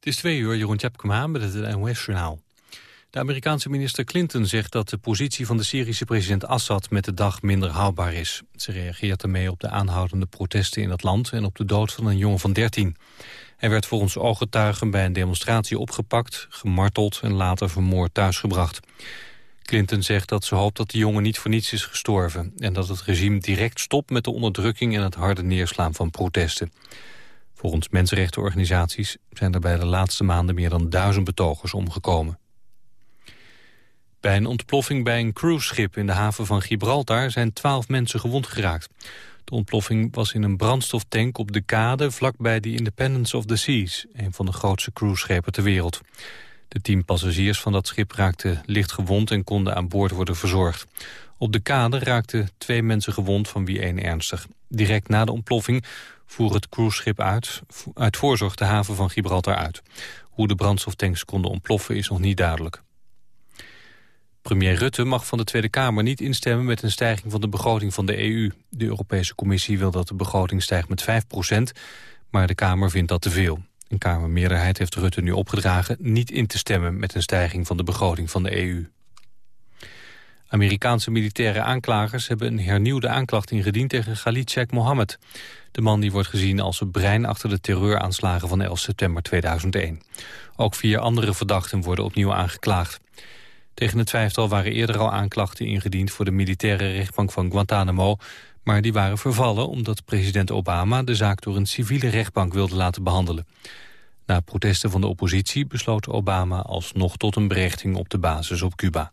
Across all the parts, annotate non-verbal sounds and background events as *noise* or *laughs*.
Het is twee uur, Jeroen Tjepkema met het NOS-journaal. De Amerikaanse minister Clinton zegt dat de positie van de Syrische president Assad met de dag minder houdbaar is. Ze reageert ermee op de aanhoudende protesten in het land en op de dood van een jongen van 13. Hij werd volgens ooggetuigen bij een demonstratie opgepakt, gemarteld en later vermoord thuisgebracht. Clinton zegt dat ze hoopt dat de jongen niet voor niets is gestorven... en dat het regime direct stopt met de onderdrukking en het harde neerslaan van protesten. Volgens mensenrechtenorganisaties zijn er bij de laatste maanden meer dan duizend betogers omgekomen. Bij een ontploffing bij een cruiseschip in de haven van Gibraltar zijn twaalf mensen gewond geraakt. De ontploffing was in een brandstoftank op de kade vlakbij de Independence of the Seas, een van de grootste cruiseschepen ter wereld. De tien passagiers van dat schip raakten licht gewond en konden aan boord worden verzorgd. Op de kade raakten twee mensen gewond, van wie één ernstig. Direct na de ontploffing voer het cruiseschip uit, uit voorzorg de haven van Gibraltar uit. Hoe de brandstoftanks konden ontploffen is nog niet duidelijk. Premier Rutte mag van de Tweede Kamer niet instemmen met een stijging van de begroting van de EU. De Europese Commissie wil dat de begroting stijgt met 5% maar de Kamer vindt dat te veel. Een Kamermeerderheid heeft Rutte nu opgedragen niet in te stemmen met een stijging van de begroting van de EU. Amerikaanse militaire aanklagers hebben een hernieuwde aanklacht ingediend tegen Khalid Sheikh Mohammed. De man die wordt gezien als het brein achter de terreuraanslagen van 11 september 2001. Ook vier andere verdachten worden opnieuw aangeklaagd. Tegen het vijftal waren eerder al aanklachten ingediend voor de militaire rechtbank van Guantanamo, maar die waren vervallen omdat president Obama de zaak door een civiele rechtbank wilde laten behandelen. Na protesten van de oppositie besloot Obama alsnog tot een berechting op de basis op Cuba.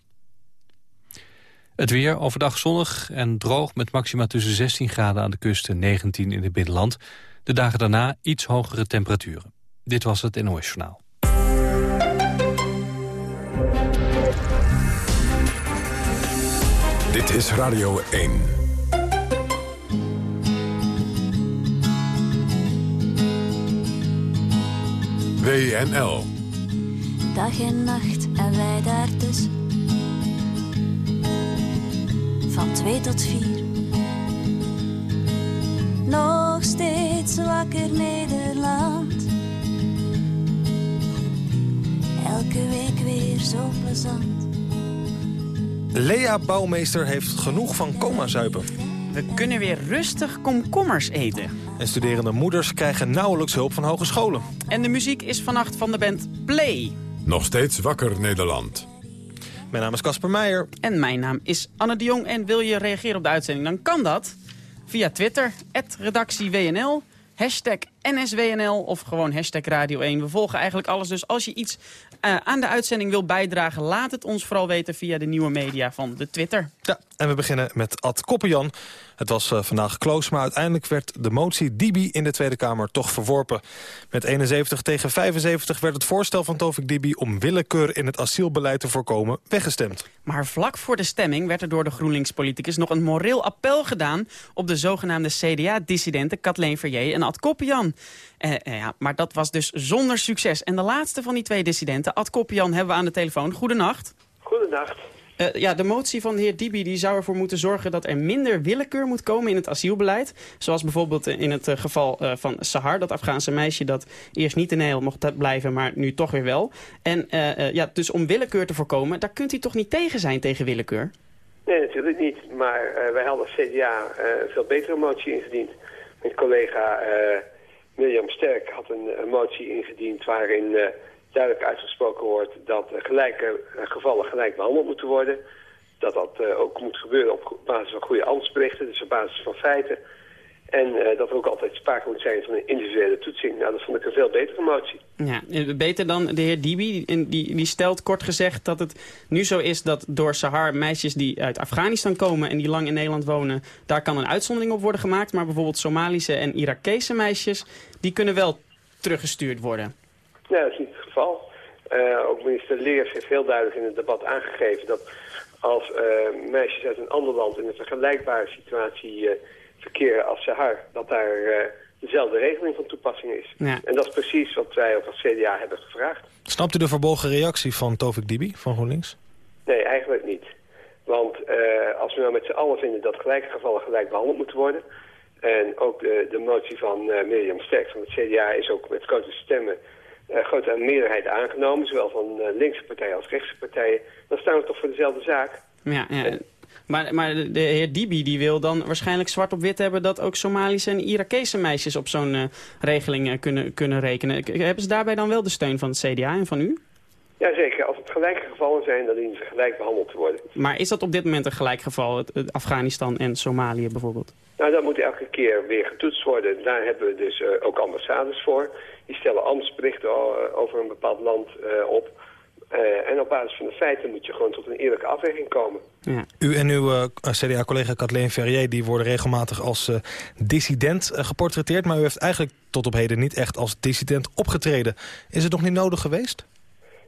Het weer overdag zonnig en droog met maxima tussen 16 graden aan de kust en 19 in het binnenland. De dagen daarna iets hogere temperaturen. Dit was het NOS Journaal. Dit is Radio 1. WNL. Dag en nacht en wij daar Van twee tot vier. Nog steeds wakker Nederland. Elke week weer zo plezant. Lea Bouwmeester heeft genoeg van coma-zuipen. We kunnen weer rustig komkommers eten. En studerende moeders krijgen nauwelijks hulp van hogescholen. En de muziek is vannacht van de band Play. Nog steeds wakker Nederland. Mijn naam is Casper Meijer. En mijn naam is Anne de Jong. En wil je reageren op de uitzending, dan kan dat via Twitter, redactieWNL, hashtag NSWNL of gewoon hashtag Radio 1. We volgen eigenlijk alles, dus als je iets uh, aan de uitzending wil bijdragen... laat het ons vooral weten via de nieuwe media van de Twitter. Ja, en we beginnen met Ad Koppenjan. Het was uh, vandaag close, maar uiteindelijk werd de motie Dibi in de Tweede Kamer toch verworpen. Met 71 tegen 75 werd het voorstel van Tovik Dibi om willekeur in het asielbeleid te voorkomen weggestemd. Maar vlak voor de stemming werd er door de GroenLinks-politicus nog een moreel appel gedaan op de zogenaamde CDA-dissidenten Kathleen Verjee en Ad Koppenjan. Uh, ja, maar dat was dus zonder succes. En de laatste van die twee dissidenten, Ad Koppian, hebben we aan de telefoon. Goedenacht. Goedenacht. Uh, ja, de motie van de heer Dibi die zou ervoor moeten zorgen dat er minder willekeur moet komen in het asielbeleid. Zoals bijvoorbeeld in het uh, geval uh, van Sahar, dat Afghaanse meisje dat eerst niet in Nederland mocht blijven, maar nu toch weer wel. En ja, dus om willekeur te voorkomen, daar kunt u toch niet tegen zijn tegen willekeur? Nee, natuurlijk niet. Maar wij hadden als CDA een veel betere motie ingediend. Mijn collega Mirjam Sterk had een, motie ingediend waarin uh, duidelijk uitgesproken wordt dat gelijke uh, gevallen gelijk behandeld moeten worden. Dat dat uh, ook moet gebeuren op basis van goede ambtsberichten, dus op basis van feiten. En uh, dat er ook altijd sprake moet zijn van een individuele toetsing. Nou, dat vond ik een veel betere motie. Ja, beter dan de heer Dibi. Die, die stelt kort gezegd dat het nu zo is dat door Sahar meisjes die uit Afghanistan komen... en die lang in Nederland wonen, daar kan een uitzondering op worden gemaakt. Maar bijvoorbeeld Somalische en Irakese meisjes, die kunnen wel teruggestuurd worden. Nee, dat is niet het geval. Uh, ook minister Leers heeft heel duidelijk in het debat aangegeven... dat als uh, meisjes uit een ander land in een vergelijkbare situatie verkeer als Sahar, dat daar uh, dezelfde regeling van toepassing is. Ja. En dat is precies wat wij ook als CDA hebben gevraagd. Snapt u de verbolgen reactie van Tovik Dibi van GroenLinks? Nee, eigenlijk niet. Want uh, als we nou met z'n allen vinden dat gelijke gevallen gelijk behandeld moeten worden... en ook de, de motie van uh, Mirjam Sterk van het CDA is ook met grote stemmen uh, grote meerderheid aangenomen, zowel van linkse partijen als rechtse partijen, dan staan we toch voor dezelfde zaak. Ja, ja. Maar, maar de heer Dibi die wil dan waarschijnlijk zwart op wit hebben... dat ook Somalische en Irakese meisjes op zo'n uh, regeling uh, kunnen, kunnen rekenen. Hebben ze daarbij dan wel de steun van het CDA en van u? Jazeker, als het gelijke gevallen zijn, dan dienen ze gelijk behandeld te worden. Maar is dat op dit moment een gelijk geval, het, het Afghanistan en Somalië bijvoorbeeld? Nou, dat moet elke keer weer getoetst worden. Daar hebben we dus uh, ook ambassades voor. Die stellen ambtsberichten over een bepaald land op... Uh, en op basis van de feiten moet je gewoon tot een eerlijke afweging komen. Ja. U en uw uh, CDA-collega Kathleen Ferrier die worden regelmatig als uh, dissident geportretteerd... maar u heeft eigenlijk tot op heden niet echt als dissident opgetreden. Is het nog niet nodig geweest?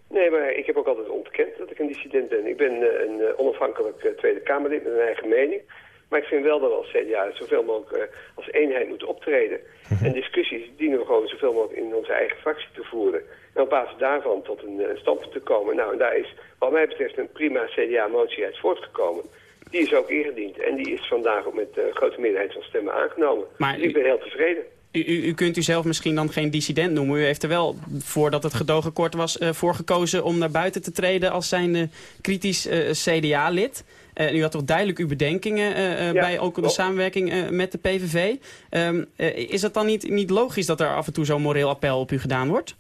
Nee, maar ik heb ook altijd ontkend dat ik een dissident ben. Ik ben een onafhankelijk Tweede Kamerlid met een eigen mening... Maar ik vind wel dat we als CDA zoveel mogelijk als eenheid moeten optreden. Mhm. En discussies dienen we gewoon zoveel mogelijk in onze eigen fractie te voeren. En op basis daarvan tot een uh, standpunt te komen. Nou, en daar is wat mij betreft een prima CDA-motie uit voortgekomen. Die is ook ingediend en die is vandaag ook met uh, grote meerderheid van stemmen aangenomen. Maar dus ik ben heel tevreden. U, u, u, kunt u zelf misschien dan geen dissident noemen. U heeft er wel, voordat het gedogen kort was, uh, voor gekozen om naar buiten te treden als zijn uh, kritisch uh, CDA-lid. u had toch duidelijk uw bedenkingen ja, bij ook de samenwerking met de PVV. Um, is het dan niet, niet logisch dat er af en toe zo'n moreel appel op u gedaan wordt?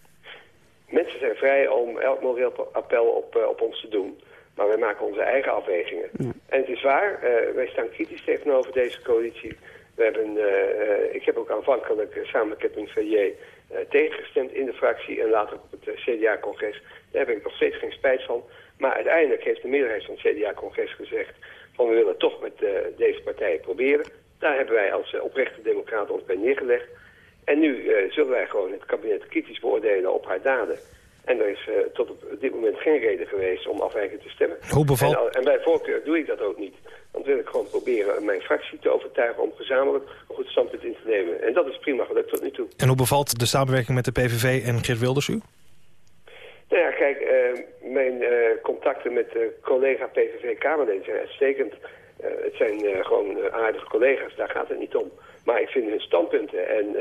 Mensen zijn vrij om elk moreel appel op, uh, op ons te doen. Maar wij maken onze eigen afwegingen. En het is waar, uh, wij staan kritisch tegenover deze coalitie. We hebben, uh, ik heb ook aanvankelijk samen met Kevin Ferrier tegengestemd in de fractie en later op het CDA-congres. Daar heb ik nog steeds geen spijt van. Maar uiteindelijk heeft de meerderheid van het CDA-congres gezegd van we willen toch met deze partijen proberen. Daar hebben wij als oprechte democraten ons bij neergelegd. En nu uh, zullen wij gewoon het kabinet kritisch beoordelen op haar daden. En er is uh, tot op dit moment geen reden geweest om afwijkend te stemmen. Hoe bevalt... En, en, bij voorkeur doe ik dat ook niet. Want wil ik gewoon proberen mijn fractie te overtuigen om gezamenlijk een goed standpunt in te nemen. En dat is prima gelukt tot nu toe. En hoe bevalt de samenwerking met de PVV en Geert Wilders u? Nou ja, kijk, uh, mijn contacten met collega PVV-Kamerleden zijn uitstekend. het zijn gewoon aardige collega's, daar gaat het niet om. Maar ik vind hun standpunten en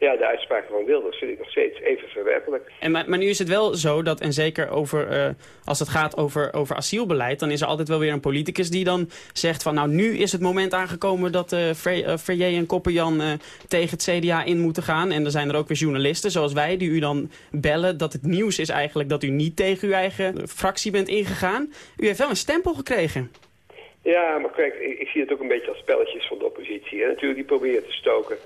ja, de uitspraken van Wilders vind ik nog steeds even verwerpelijk. En, maar, maar nu is het wel zo dat, en zeker over, uh, als het gaat over, over asielbeleid... dan is er altijd wel weer een politicus die dan zegt van... nou, nu is het moment aangekomen dat uh, Verrier en Koppenjan uh, tegen het CDA in moeten gaan. En er zijn er ook weer journalisten zoals wij die u dan bellen... dat het nieuws is eigenlijk dat u niet tegen uw eigen fractie bent ingegaan. U heeft wel een stempel gekregen. Ja, maar kijk, ik, ik zie het ook een beetje als spelletjes van de oppositie. En natuurlijk, die proberen te stoken...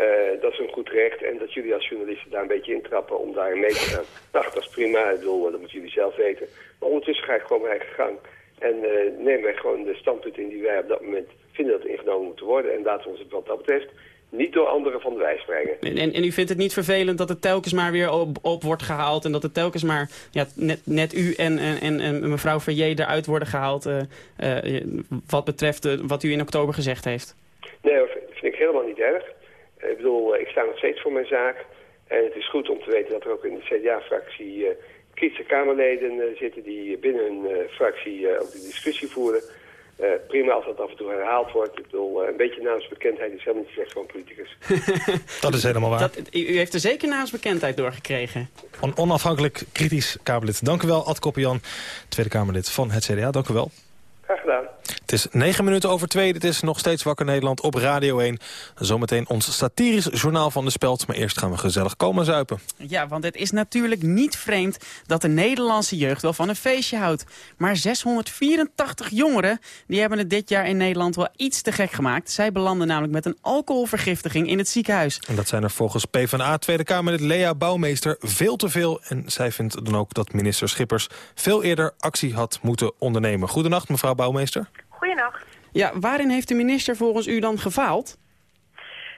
Uh, dat is een goed recht en dat jullie als journalisten daar een beetje intrappen om daarin mee te gaan. *laughs* Nou, dat is prima, ik bedoel, dat moeten jullie zelf weten. Maar ondertussen ga ik gewoon mijn eigen gang. En uh, nemen wij gewoon de standpunten in die wij op dat moment vinden dat ingenomen moeten worden. En laten we ons het wat dat betreft niet door anderen van de wijs brengen. En, en, u vindt het niet vervelend dat het telkens maar weer op, op wordt gehaald... en dat het telkens maar ja, net, net u en, en, en mevrouw Verrier eruit worden gehaald... Uh, uh, wat betreft wat u in oktober gezegd heeft? Nee, dat vind ik helemaal niet erg. Ik bedoel, ik sta nog steeds voor mijn zaak. En het is goed om te weten dat er ook in de CDA-fractie uh, kritische Kamerleden uh, zitten... die binnen hun uh, fractie ook de discussie voeren. prima als dat af en toe herhaald wordt. Ik bedoel, een beetje naamsbekendheid is helemaal niet slecht voor een politicus. *laughs* dat is helemaal waar. Dat, u heeft er zeker naamsbekendheid doorgekregen. Een onafhankelijk kritisch Kamerlid. Dank u wel, Ad Koppian, Tweede Kamerlid van het CDA. Dank u wel. Graag gedaan. Het is negen minuten over twee. Dit is nog steeds Wakker Nederland op Radio 1. Zometeen ons satirisch journaal van de Speld. Maar eerst gaan we gezellig komen zuipen. Ja, want het is natuurlijk niet vreemd dat de Nederlandse jeugd wel van een feestje houdt. Maar 684 jongeren die hebben het dit jaar in Nederland wel iets te gek gemaakt. Zij belanden namelijk met een alcoholvergiftiging in het ziekenhuis. En dat zijn er volgens PvdA Tweede Kamerlid Lea Bouwmeester veel te veel. En zij vindt dan ook dat minister Schippers veel eerder actie had moeten ondernemen. Goedenacht mevrouw Bouwmeester. Ja, waarin heeft de minister volgens u dan gefaald?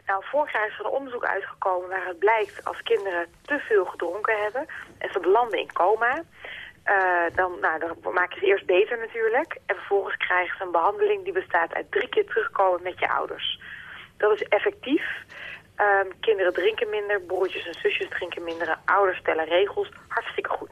Nou, vorig jaar is er een onderzoek uitgekomen waaruit blijkt als kinderen te veel gedronken hebben en ze belanden in coma, uh, dan, nou, dan maak ze eerst beter natuurlijk. En vervolgens krijgen ze een behandeling die bestaat uit drie keer terugkomen met je ouders. Dat is effectief. Um, kinderen drinken minder, broertjes en zusjes drinken minder, ouders stellen regels. Hartstikke goed.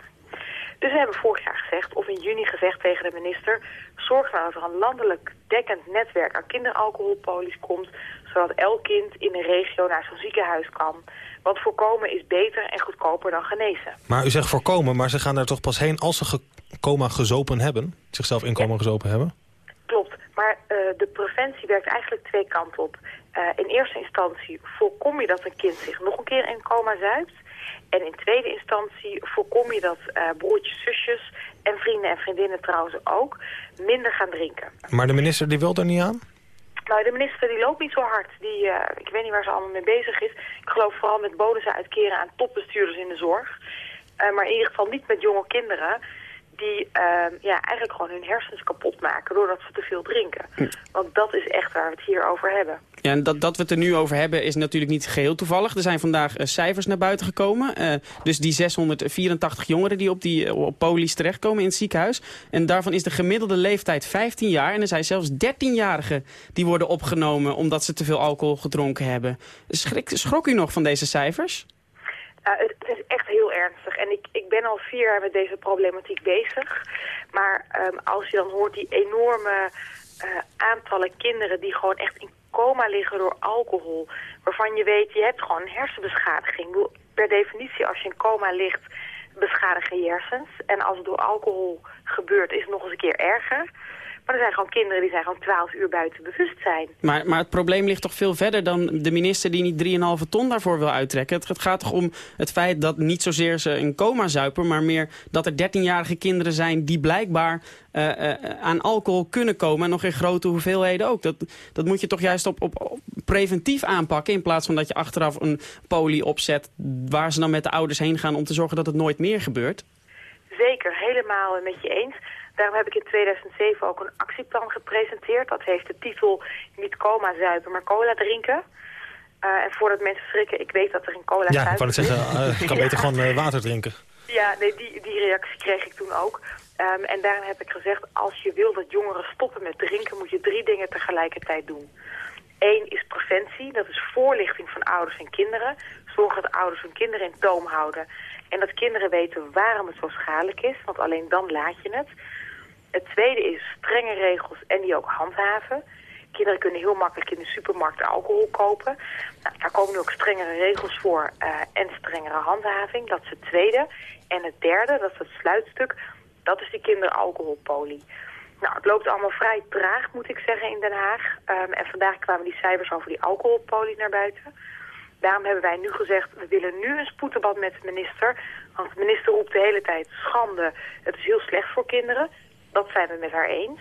Dus we hebben vorig jaar gezegd, of in juni gezegd tegen de minister... zorg nou dat er een landelijk dekkend netwerk aan kinderalcoholpolies komt... zodat elk kind in een regio naar zo'n ziekenhuis kan... Want voorkomen is beter en goedkoper dan genezen. Maar u zegt voorkomen, maar ze gaan daar toch pas heen als ze ge coma gezopen hebben? Zichzelf in coma gezopen hebben? Klopt, maar uh, de preventie werkt eigenlijk twee kanten op. Uh, in eerste instantie voorkom je dat een kind zich nog een keer in coma zuipt. En in tweede instantie voorkom je dat uh, broertjes, zusjes en vrienden en vriendinnen trouwens ook minder gaan drinken. Maar de minister die wil er niet aan? Nou, de minister die loopt niet zo hard. Die, uh, ik weet niet waar ze allemaal mee bezig is. Ik geloof vooral met bonussen uitkeren aan topbestuurders in de zorg. Uh, maar in ieder geval niet met jonge kinderen die uh, ja, eigenlijk gewoon hun hersens kapot maken doordat ze te veel drinken. Hm. Want dat is echt waar we het hier over hebben. Ja, en dat, dat we het er nu over hebben is natuurlijk niet geheel toevallig. Er zijn vandaag uh, cijfers naar buiten gekomen. Uh, dus die 684 jongeren die op, die, op polies terechtkomen in het ziekenhuis. En daarvan is de gemiddelde leeftijd 15 jaar. En er zijn zelfs 13-jarigen die worden opgenomen omdat ze te veel alcohol gedronken hebben. Schrik, schrok u nog van deze cijfers? Het, is echt heel ernstig. En ik, ik ben al vier jaar met deze problematiek bezig. Maar um, als je dan hoort die enorme uh, aantallen kinderen die gewoon echt in coma liggen door alcohol. Waarvan je weet, je hebt gewoon hersenbeschadiging. Per definitie, als je in coma ligt, beschadigen je hersens. En als het door alcohol gebeurt, is het nog eens een keer erger. Maar er zijn gewoon kinderen die zijn gewoon 12 uur buiten bewustzijn. Maar, maar het probleem ligt toch veel verder dan de minister die niet 3,5 ton daarvoor wil uittrekken. Het, gaat toch om het feit dat niet zozeer ze in coma zuipen, maar meer dat er 13-jarige kinderen zijn die blijkbaar uh, uh, aan alcohol kunnen komen. En nog in grote hoeveelheden ook. Dat, dat moet je toch juist op, op, op, preventief aanpakken. In plaats van dat je achteraf een poli opzet waar ze dan met de ouders heen gaan om te zorgen dat het nooit meer gebeurt. Zeker, helemaal met je eens. Daarom heb ik in 2007 ook een actieplan gepresenteerd. Dat heeft de titel niet coma zuipen, maar cola drinken. Uh, en voordat mensen schrikken, ik weet dat er in cola Ja, ik het zeggen, uh, ik kan *laughs* beter gewoon uh, water drinken. Ja, nee, die, die reactie kreeg ik toen ook. Um, en daarom heb ik gezegd, als je wil dat jongeren stoppen met drinken, moet je drie dingen tegelijkertijd doen. Eén is preventie, dat is voorlichting van ouders en kinderen. Zorg dat ouders hun kinderen in toom houden. En dat kinderen weten waarom het zo schadelijk is, want alleen dan laat je het. Het tweede is strenge regels en die ook handhaven. Kinderen kunnen heel makkelijk in de supermarkt alcohol kopen. Nou, daar komen nu ook strengere regels voor uh, en strengere handhaving. Dat is het tweede. En het derde, dat is het sluitstuk, dat is die kinderalcoholpolie. Nou, het loopt allemaal vrij traag, moet ik zeggen, in Den Haag. Um, en vandaag kwamen die cijfers over die alcoholpolie naar buiten. Daarom hebben wij nu gezegd, we willen nu een spoeddebat met de minister. Want de minister roept de hele tijd, schande, het is heel slecht voor kinderen. Dat zijn we met haar eens.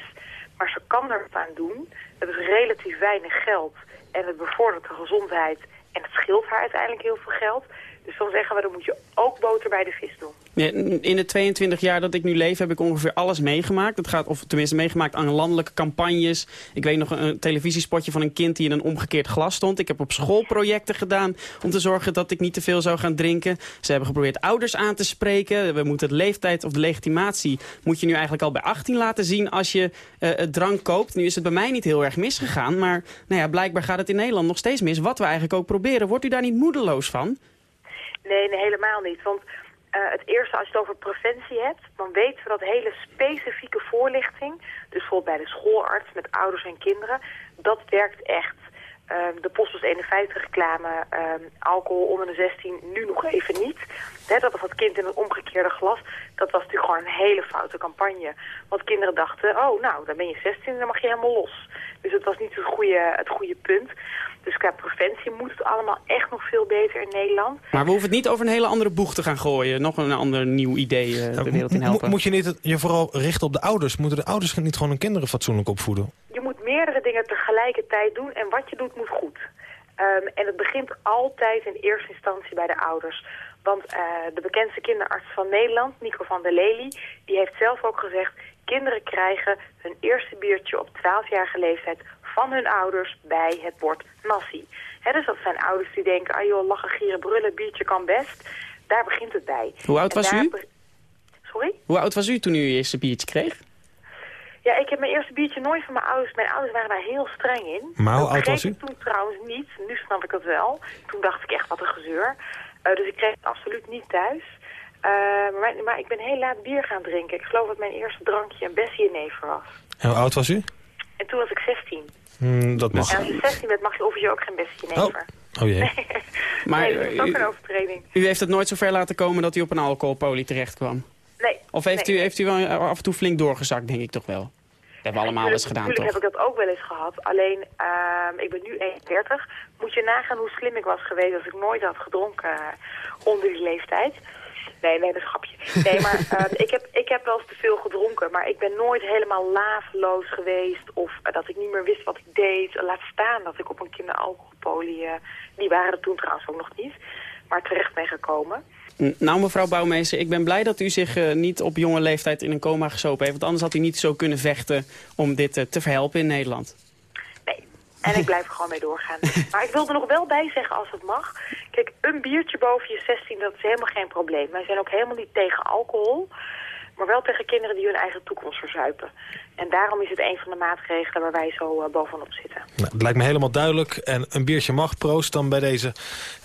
Maar ze kan er wat aan doen. Het is relatief weinig geld en het bevordert de gezondheid en het scheelt haar uiteindelijk heel veel geld. Dus dan zeggen we, dan moet je ook boter bij de vis doen. In de 22 jaar dat ik nu leef heb ik ongeveer alles meegemaakt. Het gaat, of tenminste meegemaakt aan landelijke campagnes. Ik weet nog een, televisiespotje van een kind die in een omgekeerd glas stond. Ik heb op school projecten gedaan om te zorgen dat ik niet te veel zou gaan drinken. Ze hebben geprobeerd ouders aan te spreken. We moeten het leeftijd of de legitimatie moet je nu eigenlijk al bij 18 laten zien als je het drank koopt. Nu is het bij mij niet heel erg misgegaan, maar nou ja, blijkbaar gaat het in Nederland nog steeds mis. Wat we eigenlijk ook proberen. Wordt u daar niet moedeloos van? Nee, helemaal niet. Want uh, het eerste, als je het over preventie hebt, dan weten we dat hele specifieke voorlichting, dus bijvoorbeeld bij de schoolarts met ouders en kinderen, dat werkt echt. Um, de Postbus 51 reclame, um, alcohol onder de 16, nu nog even niet. Dat was dat kind in het omgekeerde glas. Dat was natuurlijk gewoon een hele foute campagne. Want kinderen dachten, oh nou, dan ben je 16 en dan mag je helemaal los. Dus het was niet het goede, het goede punt. Dus qua preventie moet het allemaal echt nog veel beter in Nederland. Maar we hoeven het niet over een hele andere boeg te gaan gooien. Nog een ander nieuw idee uh, de wereld in helpen. Moet je niet je vooral richten op de ouders? Moeten de ouders niet gewoon hun kinderen fatsoenlijk opvoeden? Je moet meerdere dingen tegelijkertijd doen en wat je doet moet goed. Um, en het begint altijd in eerste instantie bij de ouders. Want uh, de bekendste kinderarts van Nederland, Nico van der Lely, die heeft zelf ook gezegd... kinderen krijgen hun eerste biertje op 12-jarige leeftijd van hun ouders bij het bord nasi. He, dus dat zijn ouders die denken, ah joh, lachen, gieren, brullen, biertje kan best. Daar begint het bij. Hoe oud was u? Sorry? Hoe oud was u toen u uw eerste biertje kreeg? Ja, ik heb mijn eerste biertje nooit van mijn ouders. Mijn ouders waren daar heel streng in. Maar hoe oud was u? toen trouwens niet. Nu snap ik het wel. Toen dacht ik echt, wat een gezeur. Uh, dus ik kreeg het absoluut niet thuis. Uh, maar, maar, ik ben heel laat bier gaan drinken. Ik geloof dat mijn eerste drankje een Bessie never was. En hoe oud was u? En toen was ik 16. Mm, dat mag. Als je 16 bent mag je officieel ook geen Bessie never. Oh. Oh jee. *laughs* Maar nee, dat is ook u, een overtreding. u heeft het nooit zo ver laten komen dat u op een alcoholpolie terecht kwam? Nee. Of heeft, nee. u, heeft u wel af en toe flink doorgezakt, denk ik toch wel? Dat hebben we allemaal eens gedaan, Natuurlijk toch? heb ik dat ook wel eens gehad. Alleen, ehm, ik ben nu 31. Moet je nagaan hoe slim ik was geweest als ik nooit had gedronken eh, onder die leeftijd. Nee, nee, dat is een grapje. Nee, maar *laughs* ehm, ik, heb, ik heb wel eens te veel gedronken. Maar ik ben nooit helemaal laveloos geweest. Of eh, dat ik niet meer wist wat ik deed. Laat staan dat ik op een kinderalcoholpolie... eh, die waren er toen trouwens ook nog niet. Maar terecht ben gekomen. Nou, mevrouw Bouwmeester, ik ben blij dat u zich eh, niet op jonge leeftijd in een coma gesopen heeft. Want anders had u niet zo kunnen vechten om dit te verhelpen in Nederland. En ik blijf er gewoon mee doorgaan. *laughs* Maar ik wil er nog wel bij zeggen, als het mag. Kijk, een biertje boven je 16, dat is helemaal geen probleem. Wij zijn ook helemaal niet tegen alcohol. Maar wel tegen kinderen die hun eigen toekomst verzuipen. En daarom is het een van de maatregelen waar wij zo eh, bovenop zitten. Nou, het lijkt me helemaal duidelijk. En een biertje mag. Proost dan bij deze.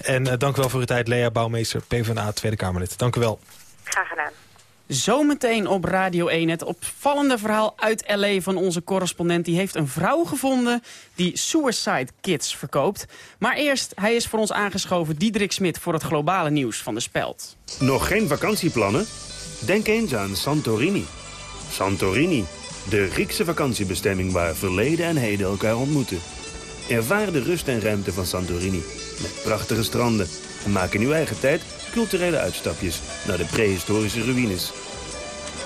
En eh, dank u wel voor uw tijd, Lea Bouwmeester, PvdA Tweede Kamerlid. Dank u wel. Graag gedaan. Zometeen op Radio 1 het opvallende verhaal uit L.A. van onze correspondent. Die heeft een vrouw gevonden die suicide kits verkoopt. Maar eerst, hij is voor ons aangeschoven, Diederik Smit... voor het globale nieuws van de Speld. Nog geen vakantieplannen? Denk eens aan Santorini. Santorini, de Griekse vakantiebestemming waar verleden en heden elkaar ontmoeten. Ervaar de rust en ruimte van Santorini. Met prachtige stranden. En maak in uw eigen tijd culturele uitstapjes naar de prehistorische ruïnes.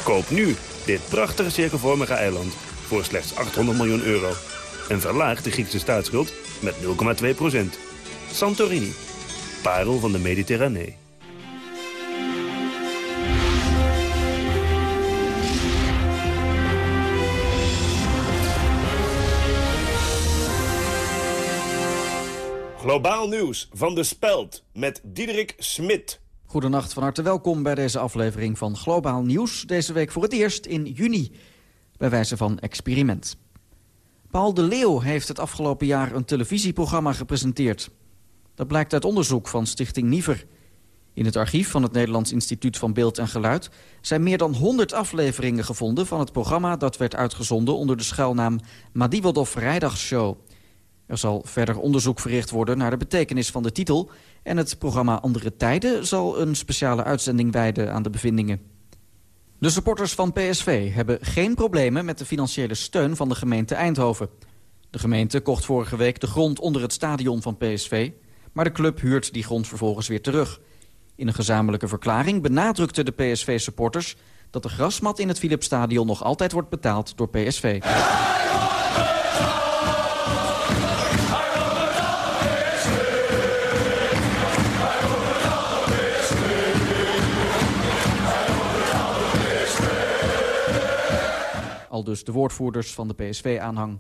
Koop nu dit prachtige cirkelvormige eiland voor slechts 800 miljoen euro. En verlaag de Griekse staatsschuld met 0,2 procent. Santorini, parel van de Mediterranee. Globaal nieuws van de Speld met Diederik Smit. Goedenacht, van harte welkom bij deze aflevering van Globaal Nieuws. Deze week voor het eerst in juni, bij wijze van experiment. Paul de Leeuw heeft het afgelopen jaar een televisieprogramma gepresenteerd. Dat blijkt uit onderzoek van Stichting Niever. In het archief van het Nederlands Instituut van Beeld en Geluid... zijn meer dan 100 afleveringen gevonden van het programma... dat werd uitgezonden onder de schuilnaam Madivodov Vrijdagshow. Er zal verder onderzoek verricht worden naar de betekenis van de titel... en het programma Andere Tijden zal een speciale uitzending wijden aan de bevindingen. De supporters van PSV hebben geen problemen met de financiële steun van de gemeente Eindhoven. De gemeente kocht vorige week de grond onder het stadion van PSV... maar de club huurt die grond vervolgens weer terug. In een gezamenlijke verklaring benadrukten de PSV-supporters... dat de grasmat in het Philipsstadion nog altijd wordt betaald door PSV. Al dus de woordvoerders van de PSV-aanhang.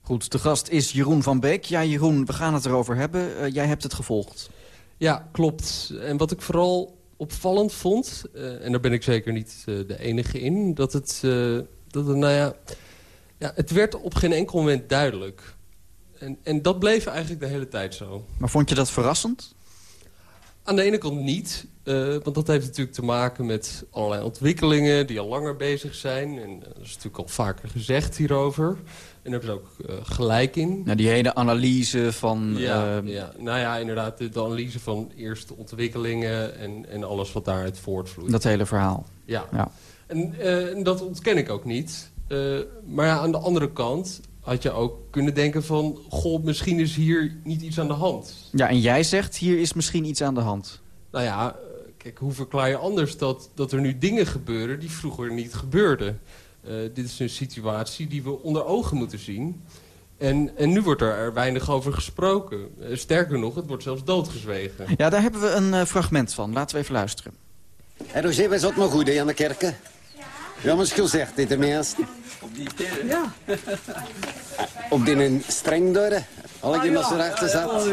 Goed, de gast is Jeroen van Beek. Ja, Jeroen, we gaan het erover hebben. Eh, jij hebt het gevolgd. Ja, klopt. En wat ik vooral opvallend vond... eh, en daar ben ik zeker niet eh, de enige in... dat het, dat het, nou ja, ja... Het werd op geen enkel moment duidelijk. En, en dat bleef eigenlijk de hele tijd zo. Maar vond je dat verrassend? Aan de ene kant niet, eh, want dat heeft natuurlijk te maken met allerlei ontwikkelingen die al langer bezig zijn. En eh, dat is natuurlijk al vaker gezegd hierover. En daar hebben ze ook eh, gelijk in. Nou, die hele analyse van... Ja, ja, nou ja, inderdaad, de, de analyse van eerst de ontwikkelingen en, en alles wat daaruit voortvloeit. Dat hele verhaal. Ja, Ja. En, en dat ontken ik ook niet. Maar ja, aan de andere kant had je ook kunnen denken van... goh, misschien is hier niet iets aan de hand. ja, en jij zegt, hier is misschien iets aan de hand. Nou ja, kijk, hoe verklaar je anders dat, dat er nu dingen gebeuren die vroeger niet gebeurden? Eh, dit is een situatie die we onder ogen moeten zien. En, en nu wordt er, er weinig over gesproken. Eh, sterker nog, het wordt zelfs doodgezwegen. Ja, daar hebben we een eh, fragment van. Laten we even luisteren. En Roger, wij zat nog goed hè, aan de kerken? Ja, schil zegt dit tenminste. Op die Ja. Op die een streng door, hè? Alle die maar zo achter zat.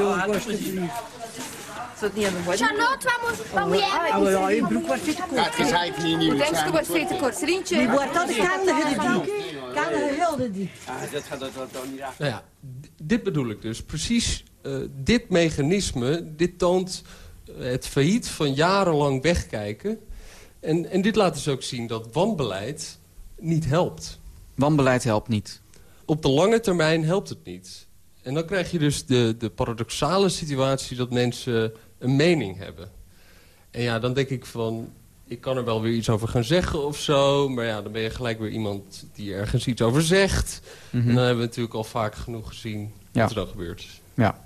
Charlotte, wat moet, wat moet jij hebben? ja, je broek was dit kort. het is eigenlijk niet nieuw. Denk je, wordt veel te kort. Srientje. Die wordt dat kandige die. Kandige wilde die. Dat gaat dat dan niet af. Nou ja, dit bedoel ik dus. Precies eh, dit mechanisme, dit toont eh, het failliet van jarenlang wegkijken. En, en dit laat dus ook zien dat wanbeleid niet helpt. Wanbeleid helpt niet. Op de lange termijn helpt het niet. En dan krijg je dus de, de paradoxale situatie dat mensen een mening hebben. En ja, dan denk ik van, ik kan er wel weer iets over gaan zeggen of zo. Maar ja, dan ben je gelijk weer iemand die ergens iets over zegt. Mhm. En dan hebben we natuurlijk al vaak genoeg gezien Ja. wat er dan gebeurt. Ja.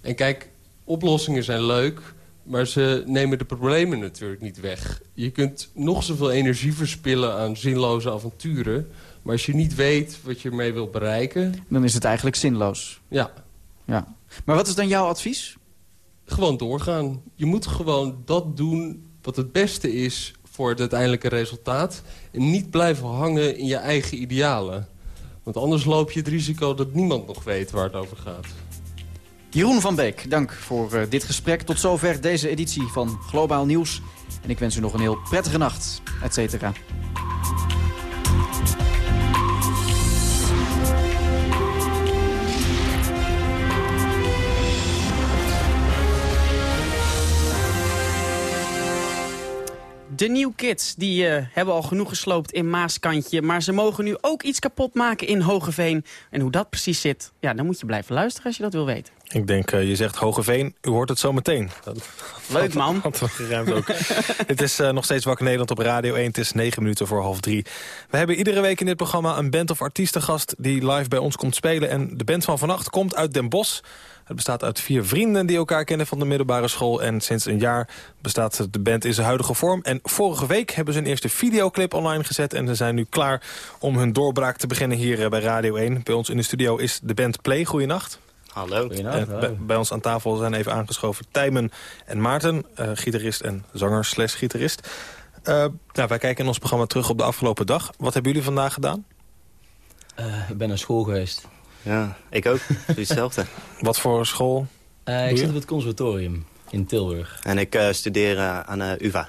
En kijk, oplossingen zijn leuk, maar ze nemen de problemen natuurlijk niet weg. Je kunt nog zoveel energie verspillen aan zinloze avonturen... maar als je niet weet wat je ermee wil bereiken... Dan is het eigenlijk zinloos. Ja. ja. Maar wat is dan jouw advies? Gewoon doorgaan. Je moet gewoon dat doen wat het beste is voor het uiteindelijke resultaat... en niet blijven hangen in je eigen idealen. Want anders loop je het risico dat niemand nog weet waar het over gaat. Jeroen van Beek, dank voor eh, dit gesprek. Tot zover deze editie van Globaal Nieuws. En ik wens u nog een heel prettige nacht, et cetera. De New Kids die, eh, hebben al genoeg gesloopt in Maaskantje... maar ze mogen nu ook iets kapot maken in Hogeveen. En hoe dat precies zit, ja, dan moet je blijven luisteren als je dat wil weten. Ik denk, eh, je zegt Hogeveen, u hoort het zo meteen. Leuk, man. Had ook. *laughs* het is eh, nog steeds Wakker Nederland op Radio 1. Het is negen minuten voor half drie. We hebben iedere week in dit programma een band of artiestengast... die live bij ons komt spelen. En de band van vannacht komt uit Den Bosch. Het bestaat uit vier vrienden die elkaar kennen van de middelbare school. En sinds een jaar bestaat de band in zijn huidige vorm. En vorige week hebben ze een eerste videoclip online gezet. En ze zijn nu klaar om hun doorbraak te beginnen hier eh, bij Radio 1. Bij ons in de studio is de band Play. Goeienacht. Hallo. En bij, bij ons aan tafel zijn even aangeschoven Tijmen en Maarten, eh, gitarist en zanger slash gitarist. Eh, nou, wij kijken in ons programma terug op de afgelopen dag. Wat hebben jullie vandaag gedaan? Eh, ik ben naar school geweest. Ja, ik ook. Doe hetzelfde. *laughs* Wat voor school? Eh, ik zit op het conservatorium in Tilburg. En ik eh, studeer eh, aan UvA,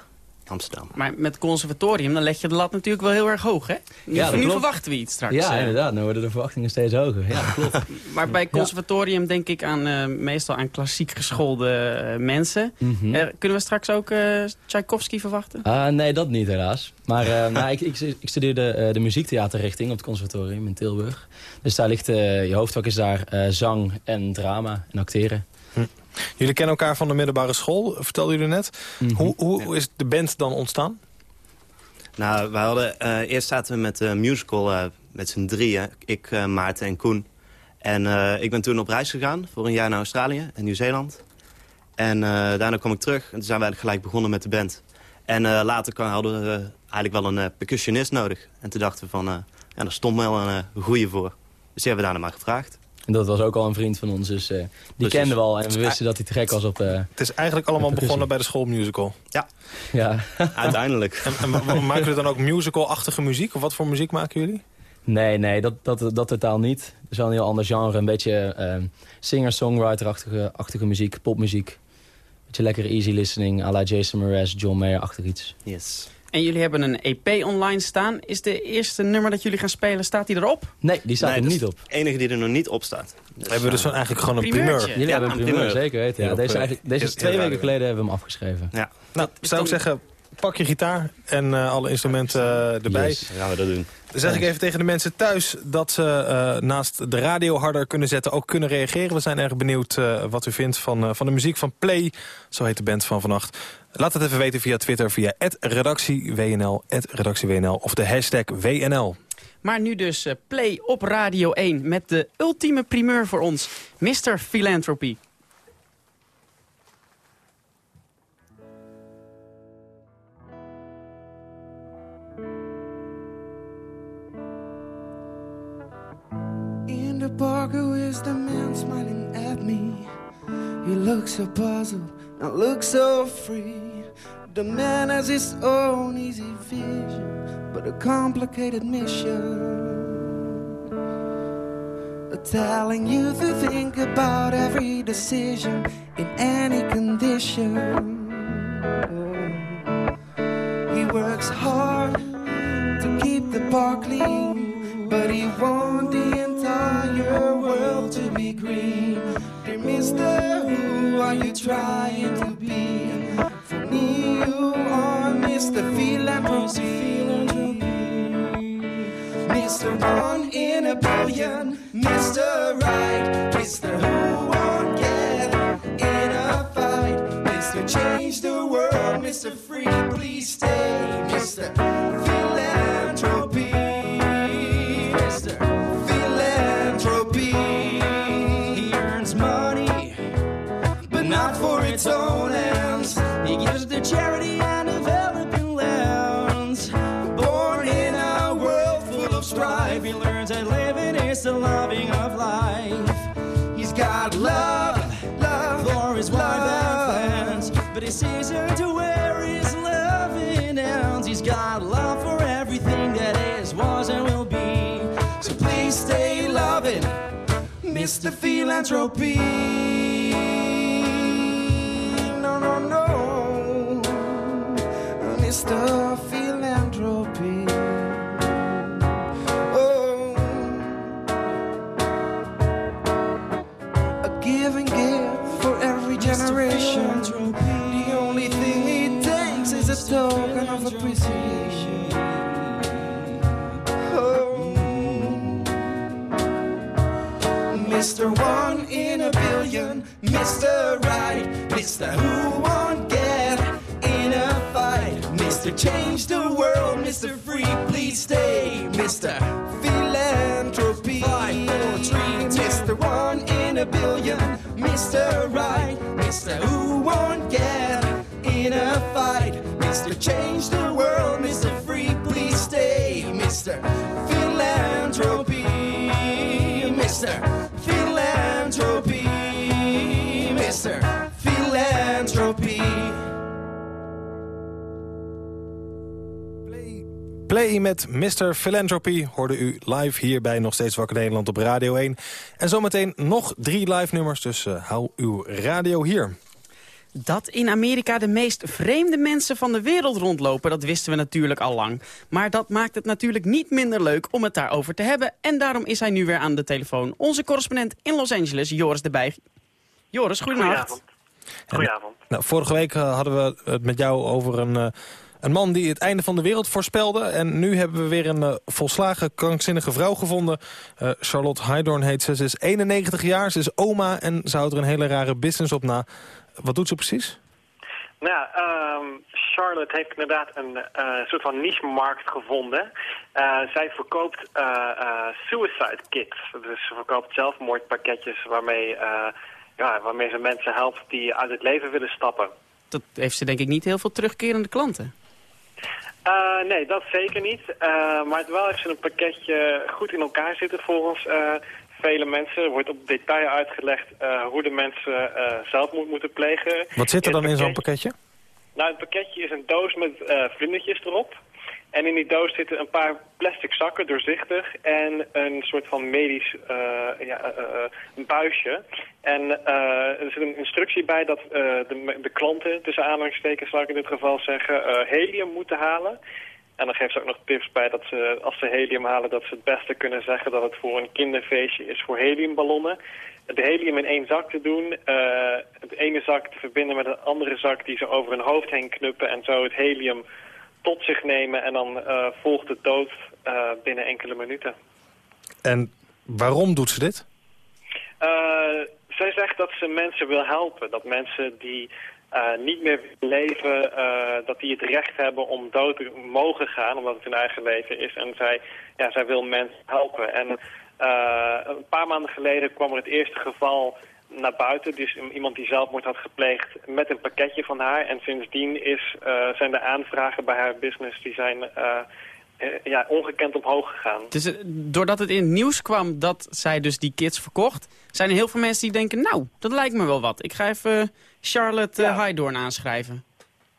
Amsterdam. Maar met conservatorium, dan leg je de lat natuurlijk wel heel erg hoog, hè? Nu, Ja, dat nu klopt. verwachten we iets straks. ja, inderdaad. Nou worden de verwachtingen steeds hoger. Ja, klopt. *laughs* Maar bij conservatorium denk ik aan, eh, meestal aan klassiek geschoolde eh, mensen. Mhm. Eh, kunnen we straks ook eh Tchaikovsky verwachten? Ah, nee, dat niet helaas. Maar eh, nou, ik, ik, ik studeerde eh, de muziektheaterrichting op het conservatorium in Tilburg. Dus daar ligt, je hoofdvak is daar eh, zang en drama en acteren. Jullie kennen elkaar van de middelbare school, vertelden jullie net. Mhm. Hoe, hoe is de band dan ontstaan? Nou, we hadden, eh, eerst zaten we met de musical eh, met z'n drieën. Ik, eh, Maarten en Koen. En eh, ik ben toen op reis gegaan voor een jaar naar Australië en Nieuw-Zeeland. En eh, daarna kwam ik terug en toen zijn we eigenlijk gelijk begonnen met de band. En eh, later hadden we eigenlijk wel een eh, percussionist nodig. En toen dachten we van, eh, ja, daar stond wel een eh, goeie voor. Dus die hebben we daarna maar gevraagd. En dat was ook al een vriend van ons, dus eh, die Precies. kenden we al. En we wisten dat hij te gek was op... eh, Het is eigenlijk allemaal begonnen bij de schoolmusical. Ja, ja. *laughs* uiteindelijk. En, maken jullie dan ook musical-achtige muziek? Of wat voor muziek maken jullie? Nee, nee, dat, dat, dat totaal niet. Het is wel een heel ander genre. Een beetje eh, singer-songwriter-achtige achtige muziek, popmuziek. Beetje lekkere easy listening, à la Jason Mraz, John Mayer-achtig iets. Yes. En jullie hebben een EP online staan. Is de eerste nummer dat jullie gaan spelen, staat die erop? Nee, die staat Nee, er niet op. de enige die er nog niet op staat. Dus, hebben we dus dan eigenlijk gewoon een Primeurtje. primeur. Jullie Ja, hebben een primeur, primeur. zeker weten. Ja, deze eigenlijk, deze is twee heel weken geleden hebben we hem afgeschreven. Ja, Nou, zou ik zeggen, pak je gitaar en eh, alle instrumenten eh, erbij. Yes. dan gaan we dat doen. Dan zeg ik even tegen de mensen thuis dat ze eh, naast de radio harder kunnen zetten... ook kunnen reageren. We zijn erg benieuwd eh, wat u vindt van, eh, van de muziek van Play. Zo heet de band van vannacht. Laat het even weten via Twitter, via redactiewnl, redactiewnl of de hashtag WNL. Maar nu dus eh, Play op Radio 1 met de ultieme primeur voor ons. Mr. Philanthropy. In the park, who is the man smiling at me? He looks so puzzled, now looks so free. The man has his own easy vision, but a complicated mission. Telling you to think about every decision in any condition. He works hard to keep the park clean, but he wants the entire world to be green. Dear Mister, who are you trying to Mr. One in a billion, Mr. Right, Mr. Who won't get in a fight, Mr. Change the world, Mr. Mr. Philanthropy. No, no, no, Mr. Mr. One in a billion, Mr. Right, Mr. Who won't get in a fight, Mr. Change the world, Mr. Free, please stay, Mr. Philanthropy, five, four, three, Mr. One in a billion, Mr. Right, Mr. Who won't get in a fight, Mr. Change the world, Mr. Free, please stay, Mr. Philanthropy, Mr. Philanthropy, Mr. Philanthropy. Play met Mr. Philanthropy hoorde u live hier bij Nog Steeds Wakker Nederland op Radio 1. En zometeen nog drie live nummers, dus eh, hou uw radio hier. Dat in Amerika de meest vreemde mensen van de wereld rondlopen, dat wisten we natuurlijk al lang. Maar dat maakt het natuurlijk niet minder leuk om het daarover te hebben. En daarom is hij nu weer aan de telefoon. Onze correspondent in Los Angeles, Joris de Bij. Joris, goedenacht. Goedenavond. Nou, vorige week eh, hadden we het met jou over een, eh, een man die het einde van de wereld voorspelde. En nu hebben we weer een eh, volslagen krankzinnige vrouw gevonden. Charlotte Heidorn heet ze. Ze is 91 jaar, ze is oma en ze houdt er een hele rare business op na. Wat doet ze precies? Nou ja, ehm, Charlotte heeft inderdaad een eh, soort van niche-markt gevonden. Eh, zij verkoopt eh, eh, suicide kits. Dus ze verkoopt zelfmoordpakketjes waarmee, eh, ja, waarmee ze mensen helpt die uit het leven willen stappen. Dat heeft ze denk ik niet heel veel terugkerende klanten. Eh, nee, dat zeker niet. Eh, maar het wel heeft ze een pakketje goed in elkaar zitten volgens eh, vele mensen. Er wordt op detail uitgelegd eh, hoe de mensen eh, zelfmoord moeten plegen. Wat zit er dan in zo'n pakketje? Nou, het pakketje is een doos met eh vlindertjes erop. En in die doos zitten een paar plastic zakken, doorzichtig, en een soort van medisch ja, een buisje. En er zit een instructie bij dat de, de klanten, tussen aanhalingstekens zal ik in dit geval zeggen, helium moeten halen. En dan geeft ze ook nog tips bij dat ze, als ze helium halen, dat ze het beste kunnen zeggen dat het voor een kinderfeestje is voor heliumballonnen. De helium in één zak te doen, eh het ene zak te verbinden met een andere zak die ze over hun hoofd heen knuppen en zo het helium tot zich nemen en dan eh, volgt de dood eh, binnen enkele minuten. En waarom doet ze dit? Zij zegt dat ze mensen wil helpen. Dat mensen die eh, niet meer leven, eh, dat die het recht hebben om dood te mogen gaan, omdat het hun eigen leven is. En zij, ja, zij wil mensen helpen. En eh, een paar maanden geleden kwam er het eerste geval naar buiten. Dus iemand die zelfmoord had gepleegd met een pakketje van haar. En sindsdien is, zijn de aanvragen bij haar business die zijn, ja, ongekend omhoog gegaan. Dus doordat het in het nieuws kwam dat zij dus die kits verkocht... zijn er heel veel mensen die denken, nou, dat lijkt me wel wat. Ik ga even Charlotte ja. Heidorn aanschrijven.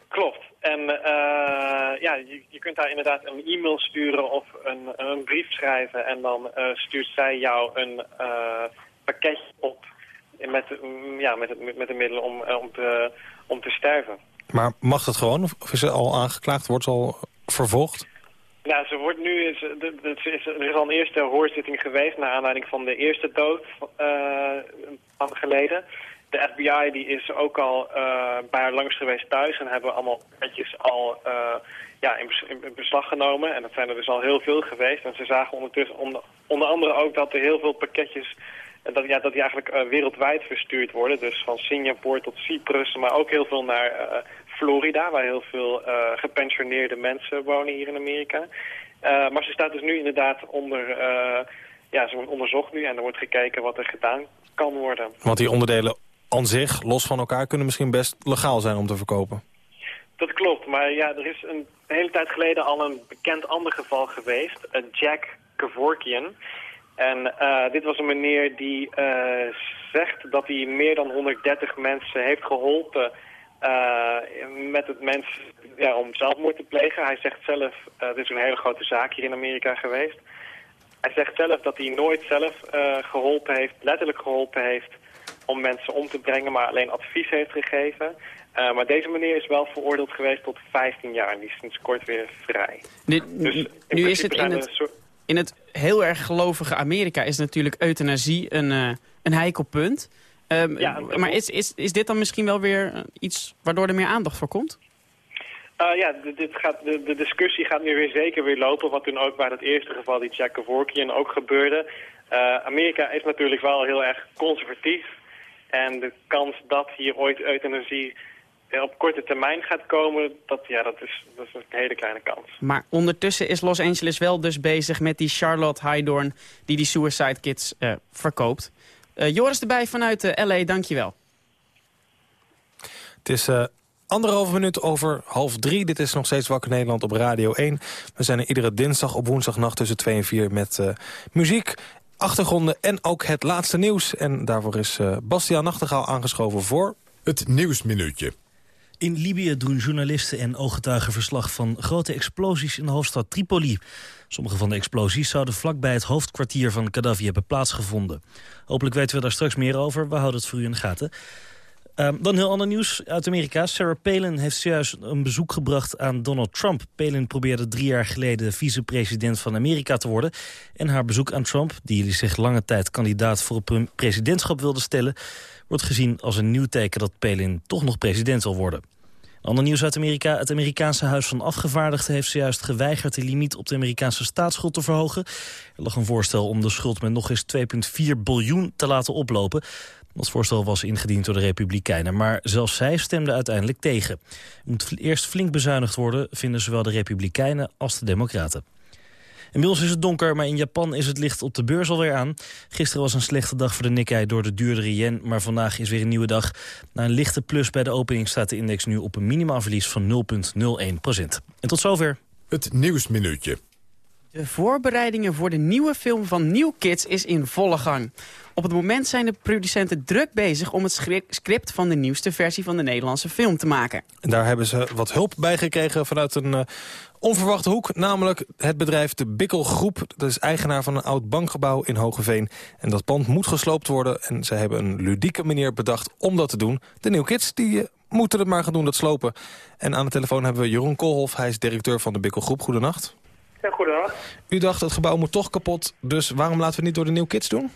Klopt. En uh, ja, je, je, kunt daar inderdaad een e-mail sturen of een, een, brief schrijven. En dan uh, stuurt zij jou een uh, pakketje op met, ja, met, met de middelen om, om, te, om te sterven. Maar mag dat gewoon? Of is ze al aangeklaagd? Wordt ze al vervolgd? Nou, ze wordt nu, is, is, er is al een eerste hoorzitting geweest naar aanleiding van de eerste dood uh, een maand geleden. De FBI die is ook al eh, bij haar langs geweest thuis en hebben allemaal pakketjes al eh, ja, in, in beslag genomen. En dat zijn er dus al heel veel geweest. En ze zagen ondertussen onder, onder andere ook dat er heel veel pakketjes en dat, ja, dat die eigenlijk eh, wereldwijd verstuurd worden. Dus van Singapore tot Cyprus, maar ook heel veel naar eh, Florida, waar heel veel eh, gepensioneerde mensen wonen hier in Amerika. Eh, maar ze staat dus nu inderdaad onder, eh, ja, ze wordt onderzocht nu en er wordt gekeken wat er gedaan kan worden. Want die onderdelen aan zich, los van elkaar, kunnen misschien best legaal zijn om te verkopen. Dat klopt, maar ja, er is een hele tijd geleden al een bekend ander geval geweest. eh, Jack Kevorkian. En eh, dit was een meneer die eh, zegt dat hij meer dan 130 mensen heeft geholpen... eh, met het mens ja, om zelfmoord te plegen. Hij zegt zelf, dit is een hele grote zaak hier in Amerika geweest... Hij zegt zelf dat hij nooit zelf eh, geholpen heeft, letterlijk geholpen heeft om mensen om te brengen, maar alleen advies heeft gegeven. Eh, maar deze meneer is wel veroordeeld geweest tot 15 jaar en die is sinds kort weer vrij. Nu, Dus nu is het in het, soort- in het heel erg gelovige Amerika is natuurlijk euthanasie een, eh, een heikel punt. Ehm, Ja, maar is, is, is dit dan misschien wel weer eh, iets waardoor er meer aandacht voor komt? Uh, ja, dit gaat, de, de discussie gaat nu weer zeker weer lopen, wat toen ook bij het eerste geval, die Jack Kevorkian, ook gebeurde. Uh, Amerika is natuurlijk wel heel erg conservatief. En de kans dat hier ooit euthanasie eh, op korte termijn gaat komen, dat, ja, dat, is, dat is een hele kleine kans. Maar ondertussen is Los Angeles wel dus bezig met die Charlotte Heidorn... die die Suicide Kids eh, verkoopt. Eh, Joris erbij vanuit eh, L.A., dankjewel. Het is eh, anderhalve minuut over half drie. Dit is nog steeds Wakker Nederland op Radio 1. We zijn er iedere dinsdag op woensdagnacht tussen 2 en 4 met eh, muziek, achtergronden en ook het laatste nieuws. En daarvoor is eh, Bastiaan Nachtegaal aangeschoven voor... Het Nieuwsminuutje. In Libië doen journalisten en ooggetuigen verslag van grote explosies in de hoofdstad Tripoli. Sommige van de explosies zouden vlakbij het hoofdkwartier van Gaddafi hebben plaatsgevonden. Hopelijk weten we daar straks meer over. We houden het voor u in de gaten. Uh, dan heel ander nieuws uit Amerika. Sarah Palin heeft zojuist een bezoek gebracht aan Donald Trump. Palin probeerde drie jaar geleden vicepresident van Amerika te worden. En haar bezoek aan Trump, die zich lange tijd kandidaat voor het presidentschap wilde stellen... wordt gezien als een nieuw teken dat Palin toch nog president zal worden. Ander nieuws uit Amerika. Het Amerikaanse Huis van Afgevaardigden heeft zojuist geweigerd de limiet op de Amerikaanse staatsschuld te verhogen. Er lag een voorstel om de schuld met nog eens 2,4 biljoen te laten oplopen. Dat voorstel was ingediend door de Republikeinen, maar zelfs zij stemden uiteindelijk tegen. Er moet eerst flink bezuinigd worden, vinden zowel de Republikeinen als de Democraten. Inmiddels is het donker, maar in Japan is het licht op de beurs alweer aan. Gisteren was een slechte dag voor de Nikkei door de duurdere yen... maar vandaag is weer een nieuwe dag. Na een lichte plus bij de opening staat de index nu op een minimaal verlies van 0,01 procent. En tot zover. Het Nieuwsminuutje. De voorbereidingen voor de nieuwe film van New Kids is in volle gang. Op het moment zijn de producenten druk bezig om het script van de nieuwste versie van de Nederlandse film te maken. En daar hebben ze wat hulp bij gekregen vanuit een uh, onverwachte hoek. Namelijk het bedrijf De Bikkel Groep. Dat is eigenaar van een oud bankgebouw in Hogeveen. En dat pand moet gesloopt worden. En ze hebben een ludieke manier bedacht om dat te doen. De New Kids die uh, moeten het maar gaan doen, dat slopen. En aan de telefoon hebben we Jeroen Koolhof. Hij is directeur van De Bikkel Groep. Goedenacht. Ja, goedendag. U dacht het gebouw moet toch kapot. Dus waarom laten we het niet door de New Kids doen?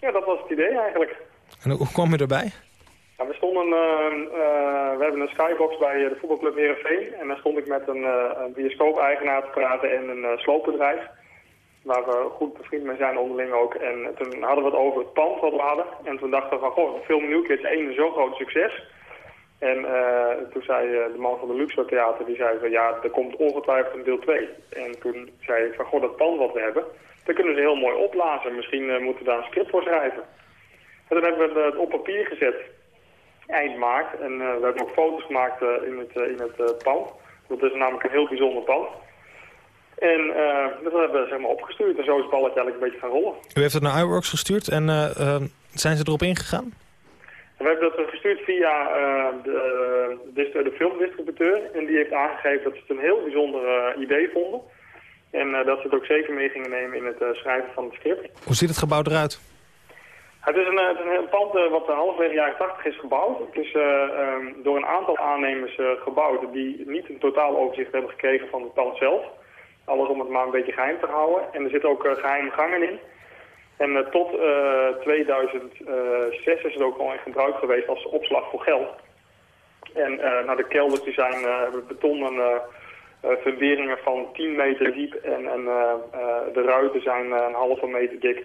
Ja, dat was het idee eigenlijk. En hoe kwam je erbij? Ja, we, stonden, uh, uh, we hebben een skybox bij de voetbalclub Heerenveen. En daar stond ik met een, uh, een bioscoop-eigenaar te praten en een sloopbedrijf. Waar we goed bevriend mee zijn onderling ook. En toen hadden we het over het pand wat we hadden. En toen dachten we van, goh, de film New Kids 1 is zo'n groot succes. En toen zei de man van de Luxor Theater, die zei van, ja, er komt ongetwijfeld een deel 2. En toen zei ik van, goh, dat pand wat we hebben, dat kunnen ze heel mooi opblazen. Misschien moeten we daar een script voor schrijven. En toen hebben we het op papier gezet eind maart. En we hebben ook foto's gemaakt in het, in het pand. Dat is namelijk een heel bijzonder pand. En dat hebben we zeg maar, opgestuurd. En zo is het balletje eigenlijk een beetje gaan rollen. U heeft het naar iWorks gestuurd en zijn ze erop ingegaan? We hebben dat gestuurd via de, de, de filmdistributeur. En die heeft aangegeven dat ze het een heel bijzonder idee vonden. En dat ze het ook zeker mee gingen nemen in het schrijven van het script. Hoe ziet het gebouw eruit? Het is een, het is een pand wat halverwege jaren 80 is gebouwd. Het is uh, um, door een aantal aannemers uh, gebouwd die niet een totaal overzicht hebben gekregen van het pand zelf. Alles om het maar een beetje geheim te houden. En er zitten ook geheime gangen in. En eh, tot eh, 2006 is het ook al in gebruik geweest als opslag voor geld. En eh nou, de kelders die zijn, eh, betonnen eh, eh, funderingen van 10 meter diep en, en eh, eh, de ruiten zijn eh, een halve meter dik.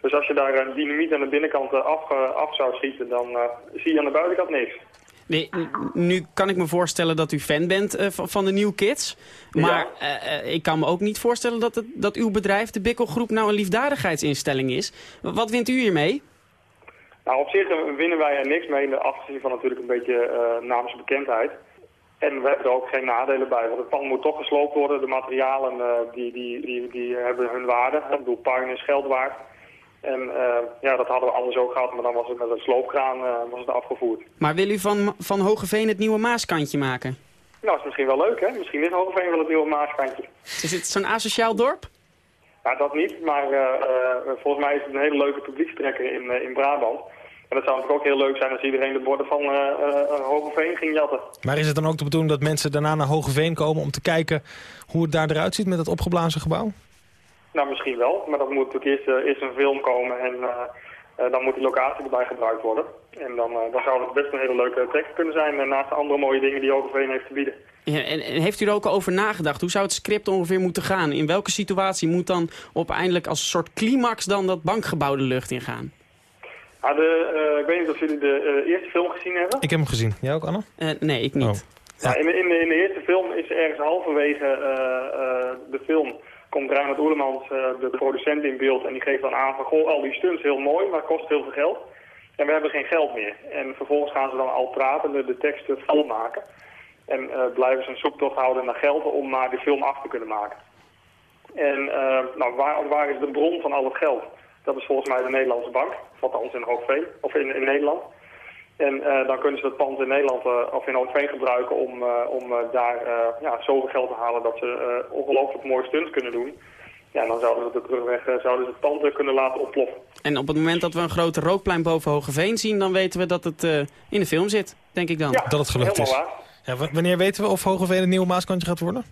Dus als je daar een dynamiet aan de binnenkant eh, af, eh, af zou schieten, dan eh, zie je aan de buitenkant niks. Nee, nu kan ik me voorstellen dat u fan bent eh, van, de New Kids. Maar eh, eh, ik kan me ook niet voorstellen dat, het, dat uw bedrijf, de Bikkelgroep, nou een liefdadigheidsinstelling is. Wat wint u hiermee? Nou, op zich winnen wij er niks mee, afgezien van natuurlijk een beetje eh namensbekendheid. En we hebben er ook geen nadelen bij, want het pand moet toch gesloopt worden. De materialen die, die, die, die hebben hun waarde. Ik bedoel, puin is geld waard. En eh, ja, dat hadden we anders ook gehad, maar dan was het met een sloopkraan eh, was het afgevoerd. Maar wil u van, van Hogeveen het nieuwe Maaskantje maken? Nou, is misschien wel leuk, hè? Misschien is Hogeveen wel het nieuwe Maaskantje. Is het zo'n asociaal dorp? Nou, dat niet, maar eh, eh, volgens mij is het een hele leuke publiekstrekker in, in Brabant. En het zou natuurlijk ook heel leuk zijn als iedereen de borden van eh eh, Hogeveen ging jatten. Maar is het dan ook de bedoeling dat mensen daarna naar Hogeveen komen... om te kijken hoe het daar eruit ziet met dat opgeblazen gebouw? Nou, misschien wel, maar dat moet natuurlijk eerst, eh, eerst een film komen en eh, eh, dan moet die locatie erbij gebruikt worden. En dan, eh, dan zou het best een hele leuke tekst kunnen zijn, naast de andere mooie dingen die Hogeveen heeft te bieden. Ja, en, en heeft u er ook over nagedacht? Hoe zou het script ongeveer moeten gaan? In welke situatie moet dan uiteindelijk als een soort climax dan dat bankgebouw de lucht in gaan? Ah, de, eh, ik weet niet of jullie de eh, eerste film gezien hebben. Ik heb hem gezien. Jij ook, Anne? Eh, nee, ik niet. Nou, in, de, in, de, in de eerste film is ergens halverwege eh, eh, de film... komt Reinhard Oerlemans, eh, de producent, in beeld... en die geeft dan aan van... goh, al die stunts heel mooi, maar kost heel veel geld. En we hebben geen geld meer. En vervolgens gaan ze dan al praten, de, de teksten volmaken. En eh, blijven ze een zoektocht houden naar geld... om maar de film af te kunnen maken. En eh, nou, waar, waar is de bron van al het geld? Dat is volgens mij de Nederlandse bank, althans in Hoogveen, of in, in Nederland. En eh, dan kunnen ze het pand in Nederland eh, of in Hoogveen gebruiken om, eh, om eh, daar eh, ja, zoveel geld te halen dat ze eh, ongelooflijk mooie stunts kunnen doen. Ja, en dan zouden ze de terugweg zouden ze het pand kunnen laten ontploffen. En op het moment dat we een grote rookplein boven Hogeveen zien... dan weten we dat het eh, in de film zit, denk ik dan. Ja, Dat het gelukt is. helemaal waar. Ja, wanneer weten we of Hogeveen een nieuwe Maaskantje gaat worden?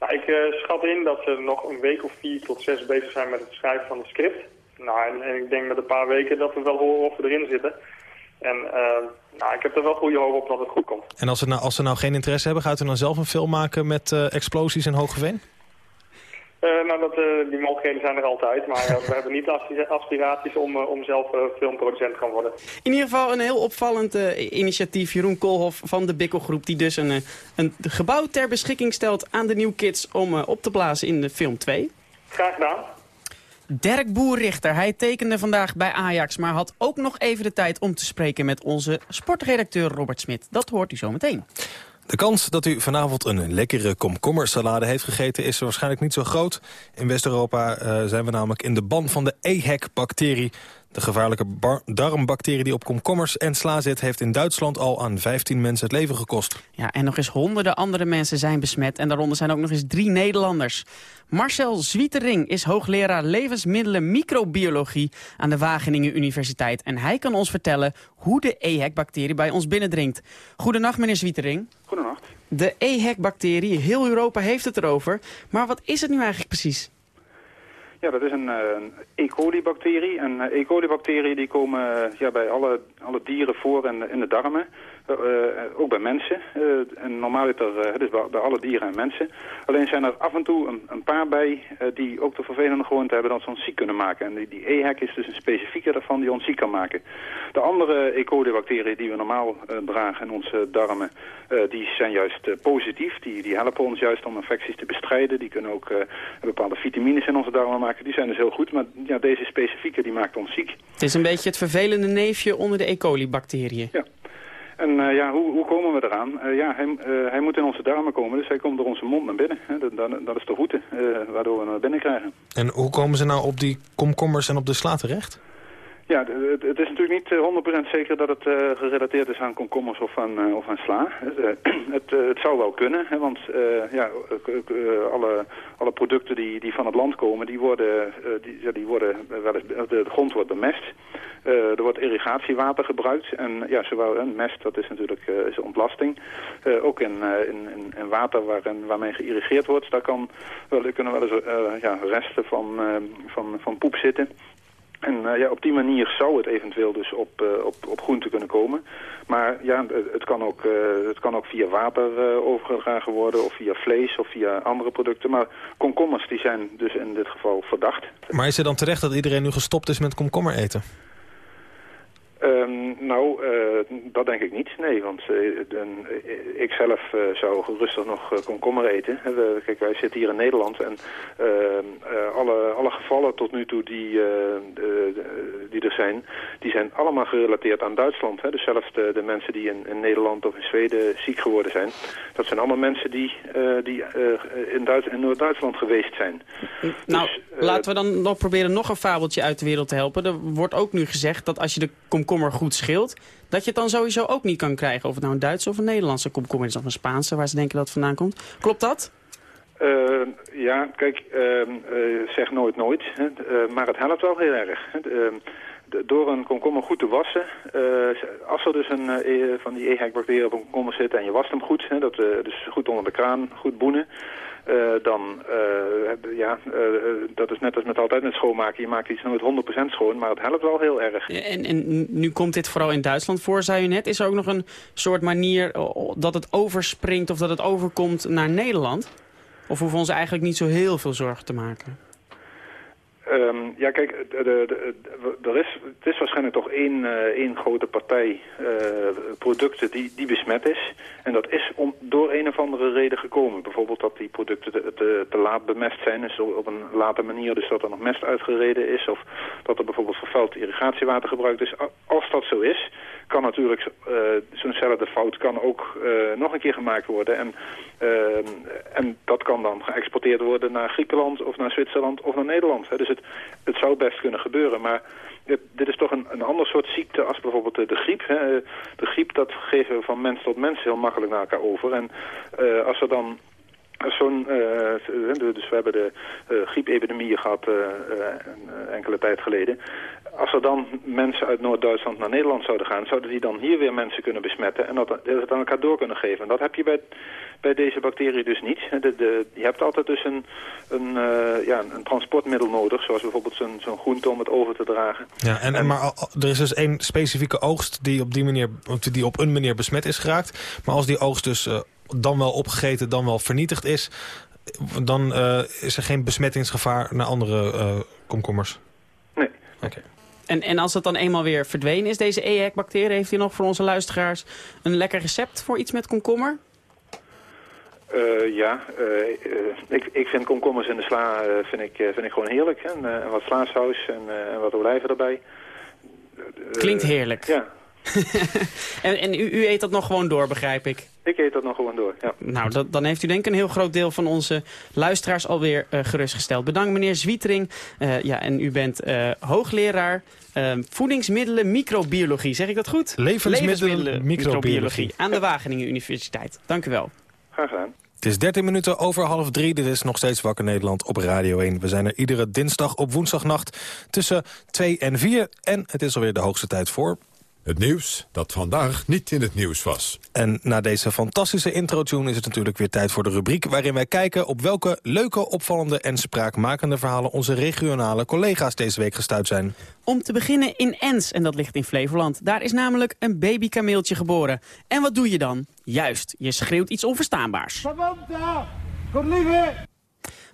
Nou, ik eh, schat in dat ze nog een week of vier tot zes bezig zijn met het schrijven van het script. Nou, en, en ik denk met een paar weken dat we wel horen of we erin zitten. En eh, nou, ik heb er wel goede hoop op dat het goed komt. En als ze nou, als ze nou geen interesse hebben, gaat u dan zelf een film maken met eh, explosies in Hogeveen? Eh, nou, dat, eh, die mogelijkheden zijn er altijd, maar we *laughs* hebben niet aspi- aspiraties om, om zelf filmproducent te gaan worden. In ieder geval een heel opvallend eh, initiatief. Jeroen Koolhof van de Bikkelgroep... die dus een, een gebouw ter beschikking stelt aan de New Kids... om op te blazen in de film 2. Graag gedaan. Dirk Boerrichter, hij tekende vandaag bij Ajax... maar had ook nog even de tijd om te spreken met onze sportredacteur Robert Smit. Dat hoort u zo meteen. De kans dat u vanavond een lekkere komkommersalade heeft gegeten... is waarschijnlijk niet zo groot. In West-Europa eh, zijn we namelijk in de ban van de EHEC-bacterie. De gevaarlijke darmbacterie die op komkommers en sla zit... heeft in Duitsland al aan 15 mensen het leven gekost. Ja, en nog eens honderden andere mensen zijn besmet. En daaronder zijn ook nog eens drie Nederlanders. Marcel Zwietering is hoogleraar levensmiddelen microbiologie aan de Wageningen Universiteit. En hij kan ons vertellen hoe de EHEC-bacterie bij ons binnendringt. Goedenacht, meneer Zwietering. Goedenacht. De EHEC-bacterie, heel Europa heeft het erover. Maar wat is het nu eigenlijk precies? Ja, dat is een, eh, E. coli-bacterie. En eh, E. coli-bacteriën die komen eh, ja, bij alle, alle dieren voor in, in de darmen. Eh, eh, ook bij mensen. Eh, en normaliter, eh, dus bij, bij alle dieren en mensen. Alleen zijn er af en toe een, een paar bij die ook de vervelende gewoonte hebben dat ze ons ziek kunnen maken. En die, die EHEC is dus een specifieke daarvan die ons ziek kan maken. De andere E. coli-bacteriën die we normaal dragen in onze darmen, die zijn juist positief. Die, die helpen ons juist om infecties te bestrijden. Die kunnen ook bepaalde vitamines in onze darmen maken. Die zijn dus heel goed, maar ja, deze specifieke die maakt ons ziek. Het is een beetje het vervelende neefje onder de E. coli-bacteriën. Ja. En eh, ja, hoe, hoe komen we eraan? Eh, ja, hij, eh, hij moet in onze darmen komen, dus hij komt door onze mond naar binnen. Hè. Dat, is de route waardoor we hem naar binnen krijgen. En hoe komen ze nou op die komkommers en op de sla terecht? Ja, het, is natuurlijk niet eh, 100% zeker dat het eh, gerelateerd is aan komkommers of aan, eh, of aan sla. Het, eh, *clears throat* het, eh, zou wel kunnen, hè, want eh, ja, eh, eh, alle, alle producten die, die van het land komen, die worden, eh, die, die worden wel eens, de, grond wordt bemest. Eh, er wordt irrigatiewater gebruikt en ja, zowel een mest, dat is natuurlijk eh, is ontlasting. Eh, ook in, eh, in, water waarin, waarmee geïrrigeerd wordt, daar kan, wel, kunnen wel eens eh, ja, resten van, eh, van, van poep zitten. En eh, ja, op die manier zou het eventueel dus op, uh, op, op groente kunnen komen. Maar ja, het kan ook, uh, het kan ook via water overgedragen worden of via vlees of via andere producten. Maar komkommers die zijn dus in dit geval verdacht. Maar is het dan terecht dat iedereen nu gestopt is met komkommer eten? Um, nou, uh, dat denk ik niet. Nee, want uh, den, uh, ik zelf zou rustig nog komkommer eten. We, kijk, wij zitten hier in Nederland en ehm, alle, alle gevallen tot nu toe die, die er zijn, die zijn allemaal gerelateerd aan Duitsland. Hè. Dus zelfs de, de mensen die in, in, Nederland of in Zweden ziek geworden zijn, dat zijn allemaal mensen die, die in, Duits in Noord-Duitsland geweest zijn. Nou, dus, laten we dan nog proberen nog een fabeltje uit de wereld te helpen. Er wordt ook nu gezegd dat als je de komkommer goed scheelt... dat je het dan sowieso ook niet kan krijgen. Of het nou een Duitse of een Nederlandse komkommer is... of een Spaanse, waar ze denken dat het vandaan komt. Klopt dat? Uh, ja, kijk, uh, zeg nooit nooit. Hè. maar het helpt wel heel erg. Hè. door een komkommer goed te wassen... als er dus een van die EHEC-bacteriën op een komkommer zit... en je wast hem goed, hè, dat, dus goed onder de kraan, goed boenen... Uh, dan, uh, ja, uh, dat is net als met altijd met schoonmaken. Je maakt iets nooit 100% schoon, maar het helpt wel heel erg. En, en nu komt dit vooral in Duitsland voor, zei u net. Is er ook nog een soort manier dat het overspringt of dat het overkomt naar Nederland? Of hoeven we ons eigenlijk niet zo heel veel zorgen te maken? Um, ja, kijk, er is, het is waarschijnlijk toch één, uh, één grote partij uh, producten die, die besmet is. En dat is om, door een of andere reden gekomen. Bijvoorbeeld dat die producten te, te, te laat bemest zijn, dus op een late manier, dus dat er nog mest uitgereden is. Of dat er bijvoorbeeld vervuild irrigatiewater gebruikt is. Als dat zo is, kan natuurlijk uh, zo'nzelfde fout kan ook nog een keer gemaakt worden. En, ehm, en dat kan dan geëxporteerd worden naar Griekenland of naar Zwitserland of naar Nederland. Hè. Dus het, het zou best kunnen gebeuren. Maar dit, is toch een, een ander soort ziekte als bijvoorbeeld de, griep. Hè. De griep, dat geven we van mens tot mens heel makkelijk naar elkaar over. En als er dan zo'n, uh, dus we hebben de uh, griepepidemie gehad uh, enkele tijd geleden. Als er dan mensen uit Noord-Duitsland naar Nederland zouden gaan, zouden die dan hier weer mensen kunnen besmetten en dat, het aan elkaar door kunnen geven. En dat heb je bij, bij deze bacterie dus niet. De, de, je hebt altijd dus een, een, ja, een transportmiddel nodig, zoals bijvoorbeeld zo'n zo'n groente om het over te dragen. Ja, en, en, maar er is dus één specifieke oogst die op, die manier, die op een manier besmet is geraakt. Maar als die oogst dus dan wel opgegeten, dan wel vernietigd is... dan uh, is er geen besmettingsgevaar naar andere uh, komkommers? Nee. Oké. En, en als het dan eenmaal weer verdwenen is, deze EHEC-bacterie... heeft u nog voor onze luisteraars een lekker recept voor iets met komkommer? Uh, ja, ik, ik vind komkommers in de sla vind ik, vind ik gewoon heerlijk. Hè? En wat slaasaus en, en wat olijven erbij. Klinkt heerlijk. Ja. *laughs* en en u, u eet dat nog gewoon door, begrijp ik? Ik eet dat nog gewoon door, ja. Nou, dat, dan heeft u denk ik een heel groot deel van onze luisteraars alweer uh, gerustgesteld. Bedankt meneer Zwietering. Uh, ja, en u bent uh, hoogleraar voedingsmiddelen microbiologie. Zeg ik dat goed? Levensmiddelen, microbiologie. Aan de Wageningen Universiteit. Dank u wel. Graag gedaan. Het is 13 minuten over half drie. Dit is nog steeds Wakker Nederland op Radio 1. We zijn er iedere dinsdag op woensdagnacht tussen 2 en 4. En het is alweer de hoogste tijd voor... Het nieuws dat vandaag niet in het nieuws was. En na deze fantastische intro-tune is het natuurlijk weer tijd voor de rubriek... waarin wij kijken op welke leuke, opvallende en spraakmakende verhalen... onze regionale collega's deze week gestuurd zijn. Om te beginnen in Ens, en dat ligt in Flevoland. Daar is namelijk een babykameeltje geboren. En wat doe je dan? Juist, je schreeuwt iets onverstaanbaars. Samantha, kom liever!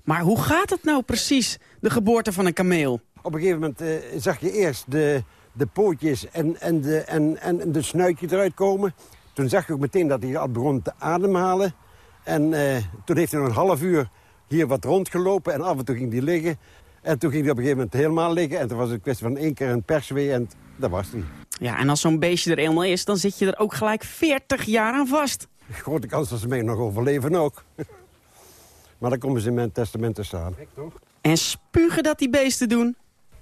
Maar hoe gaat het nou precies, de geboorte van een kameel? Op een gegeven moment uh, zag je eerst de de pootjes en, en, de, en, en de snuitje eruit komen. Toen zag ik ook meteen dat hij al begon te ademhalen. En eh, toen heeft hij nog een half uur hier wat rondgelopen en af en toe ging hij liggen. En toen ging hij op een gegeven moment helemaal liggen. En toen was het een kwestie van één keer een perswee en dat was hij. Ja, en als zo'n beestje er eenmaal is, dan zit je er ook gelijk 40 jaar aan vast. Grote kans dat ze mij nog overleven ook. *laughs* maar dan komen ze in mijn testament te staan. En spugen dat die beesten doen?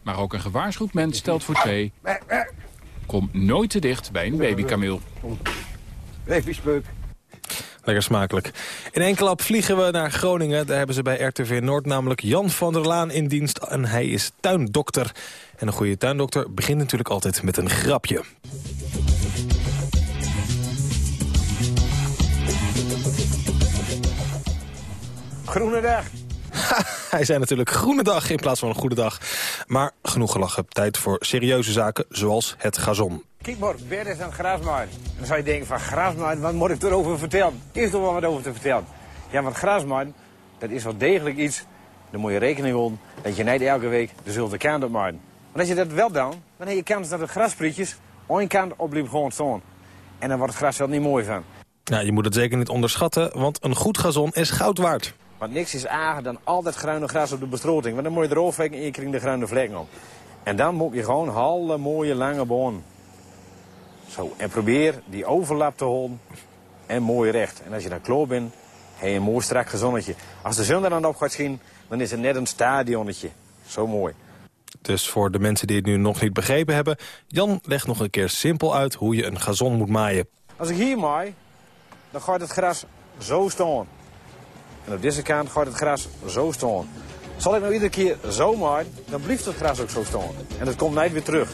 Maar ook een gewaarschuwd mens stelt voor twee. Kom nooit te dicht bij een babykameel. Lekker smakelijk. In één klap vliegen we naar Groningen. Daar hebben ze bij RTV Noord namelijk Jan van der Laan in dienst. En hij is tuindokter. En een goede tuindokter begint natuurlijk altijd met een grapje. Groene dag. *laughs* Hij zei natuurlijk groene dag in plaats van een goede dag. Maar genoeg gelachen. Tijd voor serieuze zaken, zoals het gazon. Kijk maar, bed is een grasmaai. Dan zou je denken van grasmaai, wat moet ik erover vertellen? Er is toch wel wat over te vertellen. Ja, want grasmaai, dat is wel degelijk iets. Daar moet je rekening houden dat je niet elke week dezelfde kant op maait. Want als je dat wel doet, dan heb je kans dat de grasprietjes één kant op gewoon staan. En dan wordt het gras wel niet mooi van. Ja, je moet het zeker niet onderschatten, want een goed gazon is goud waard. Want niks is erger dan altijd groene gras op de bestroting. Want dan moet je erover vlekken en je krijgt de groene vlekken op. En dan moet je gewoon hele mooie lange bonen. Zo, en probeer die overlap te houden en mooi recht. En als je dan klaar bent, heb je een mooi strak gezonnetje. Als de zon er dan op gaat zien, dan is het net een stadionnetje. Zo mooi. Dus voor de mensen die het nu nog niet begrepen hebben... Jan legt nog een keer simpel uit hoe je een gazon moet maaien. Als ik hier maai, dan gaat het gras zo staan. En op deze kant gaat het gras zo staan. Zal ik nou iedere keer zo maaien, dan blijft het gras ook zo staan. En het komt niet weer terug.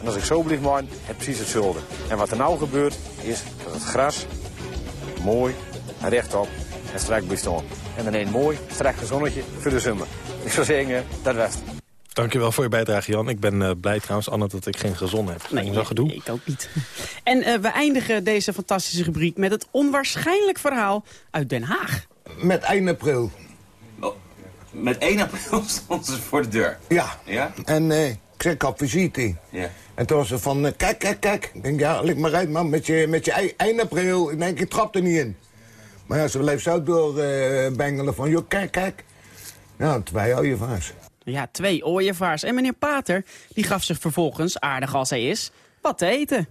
En als ik zo blijf maaien, heb ik precies hetzelfde. En wat er nou gebeurt, is dat het gras mooi en rechtop en strak blijft staan. En dan een mooi, strak gezonnetje voor de zomer. Ik zou zeggen, dat was het. Dankjewel voor je bijdrage, Jan. Ik ben eh, blij trouwens, Anne, dat ik geen gazon heb. Nee, dat gedoe. ik ook niet. En eh, we eindigen deze fantastische rubriek met het onwaarschijnlijk verhaal uit Den Haag. Met 1 april. Met 1 april *laughs* stond ze voor de deur. Ja. Ja? En eh, ik zeg, ik had visite. Ja. En toen was ze van, eh, kijk, kijk, kijk. Ik denk, ja, lik maar uit, man, met je, met je ei- 1 april. Ik denk, ik trap er niet in. Maar ja, ze bleef zo doorbengelen van, joh, kijk, kijk. Ja, twee ooievaars. Ja, twee ooievaars. En meneer Pater, die gaf zich vervolgens, aardig als hij is, wat te eten.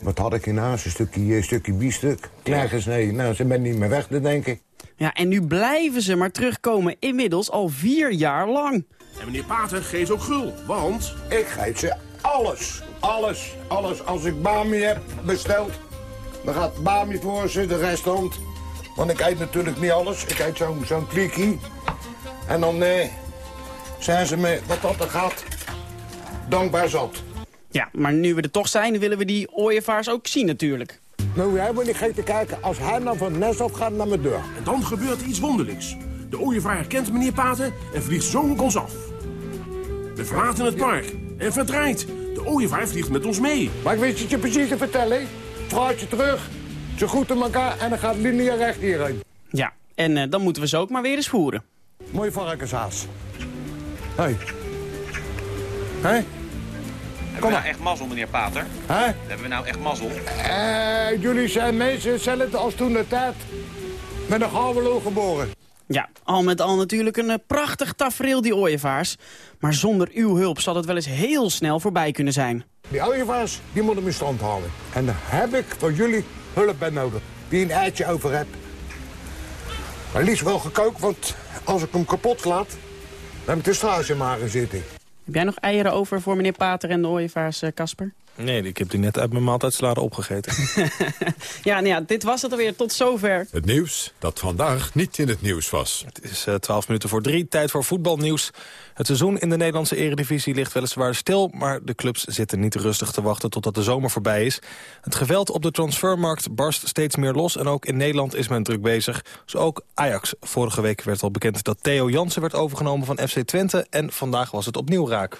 Wat had ik in huis? Een stukje, een stukje biefstuk. Klaar gesneden. Nou, ze bent niet meer weg, te denken. Ja, en nu blijven ze maar terugkomen, inmiddels al vier jaar lang. En meneer Pater geeft ook gul, want... Ik geef ze alles, alles, alles. Als ik Bami heb besteld, dan gaat Bami voor ze, de rest rond. Want ik eet natuurlijk niet alles. Ik eet zo'n zo'n klikkie. En dan eh, zijn ze me, wat dat er gaat, dankbaar zat. Ja, maar nu we er toch zijn, willen we die ooievaars ook zien natuurlijk. Nou, jij moet niet gek te kijken. Als hij nou van het nest af gaat naar mijn deur. En dan gebeurt er iets wonderlijks. De ooievaar herkent meneer Paten en vliegt zo op ons af. We verlaten het park en verdraait. De ooievaar vliegt met ons mee. Maar ik weet het je precies te vertellen. Vrouwtje terug, ze groeten elkaar en dan gaat lineair recht hierheen. Ja, en eh, dan moeten we ze ook maar weer eens voeren. Mooi varkenshaas. Hé. Hey. Hé? Hebben we nou echt mazzel, meneer Pater? Hè? Hebben we nou echt mazzel? Eh, jullie zijn mensen hetzelfde als toen de tijd. Met een gouden geboren. Ja, al met al natuurlijk een eh, prachtig tafereel, die ooievaars. Maar zonder uw hulp zal het wel eens heel snel voorbij kunnen zijn. Die ooievaars, die moeten me stand houden. En daar heb ik voor jullie hulp bij nodig. Die een eitje over hebt. Maar liefst wel gekookt, want als ik hem kapot laat... dan heb ik de straatje maar in zitten. Heb jij nog eieren over voor meneer Pater en de ooievaars, eh, Casper? Nee, ik heb die net uit mijn maaltijdsalade opgegeten. *laughs* ja, nou ja, dit was het alweer. Tot zover. Het nieuws dat vandaag niet in het nieuws was. Het is eh, 12 minuten voor drie, tijd voor voetbalnieuws. Het seizoen in de Nederlandse eredivisie ligt weliswaar stil... maar de clubs zitten niet rustig te wachten totdat de zomer voorbij is. Het geweld op de transfermarkt barst steeds meer los... en ook in Nederland is men druk bezig. Zo ook Ajax. Vorige week werd al bekend dat Theo Jansen werd overgenomen van FC Twente... en vandaag was het opnieuw raak.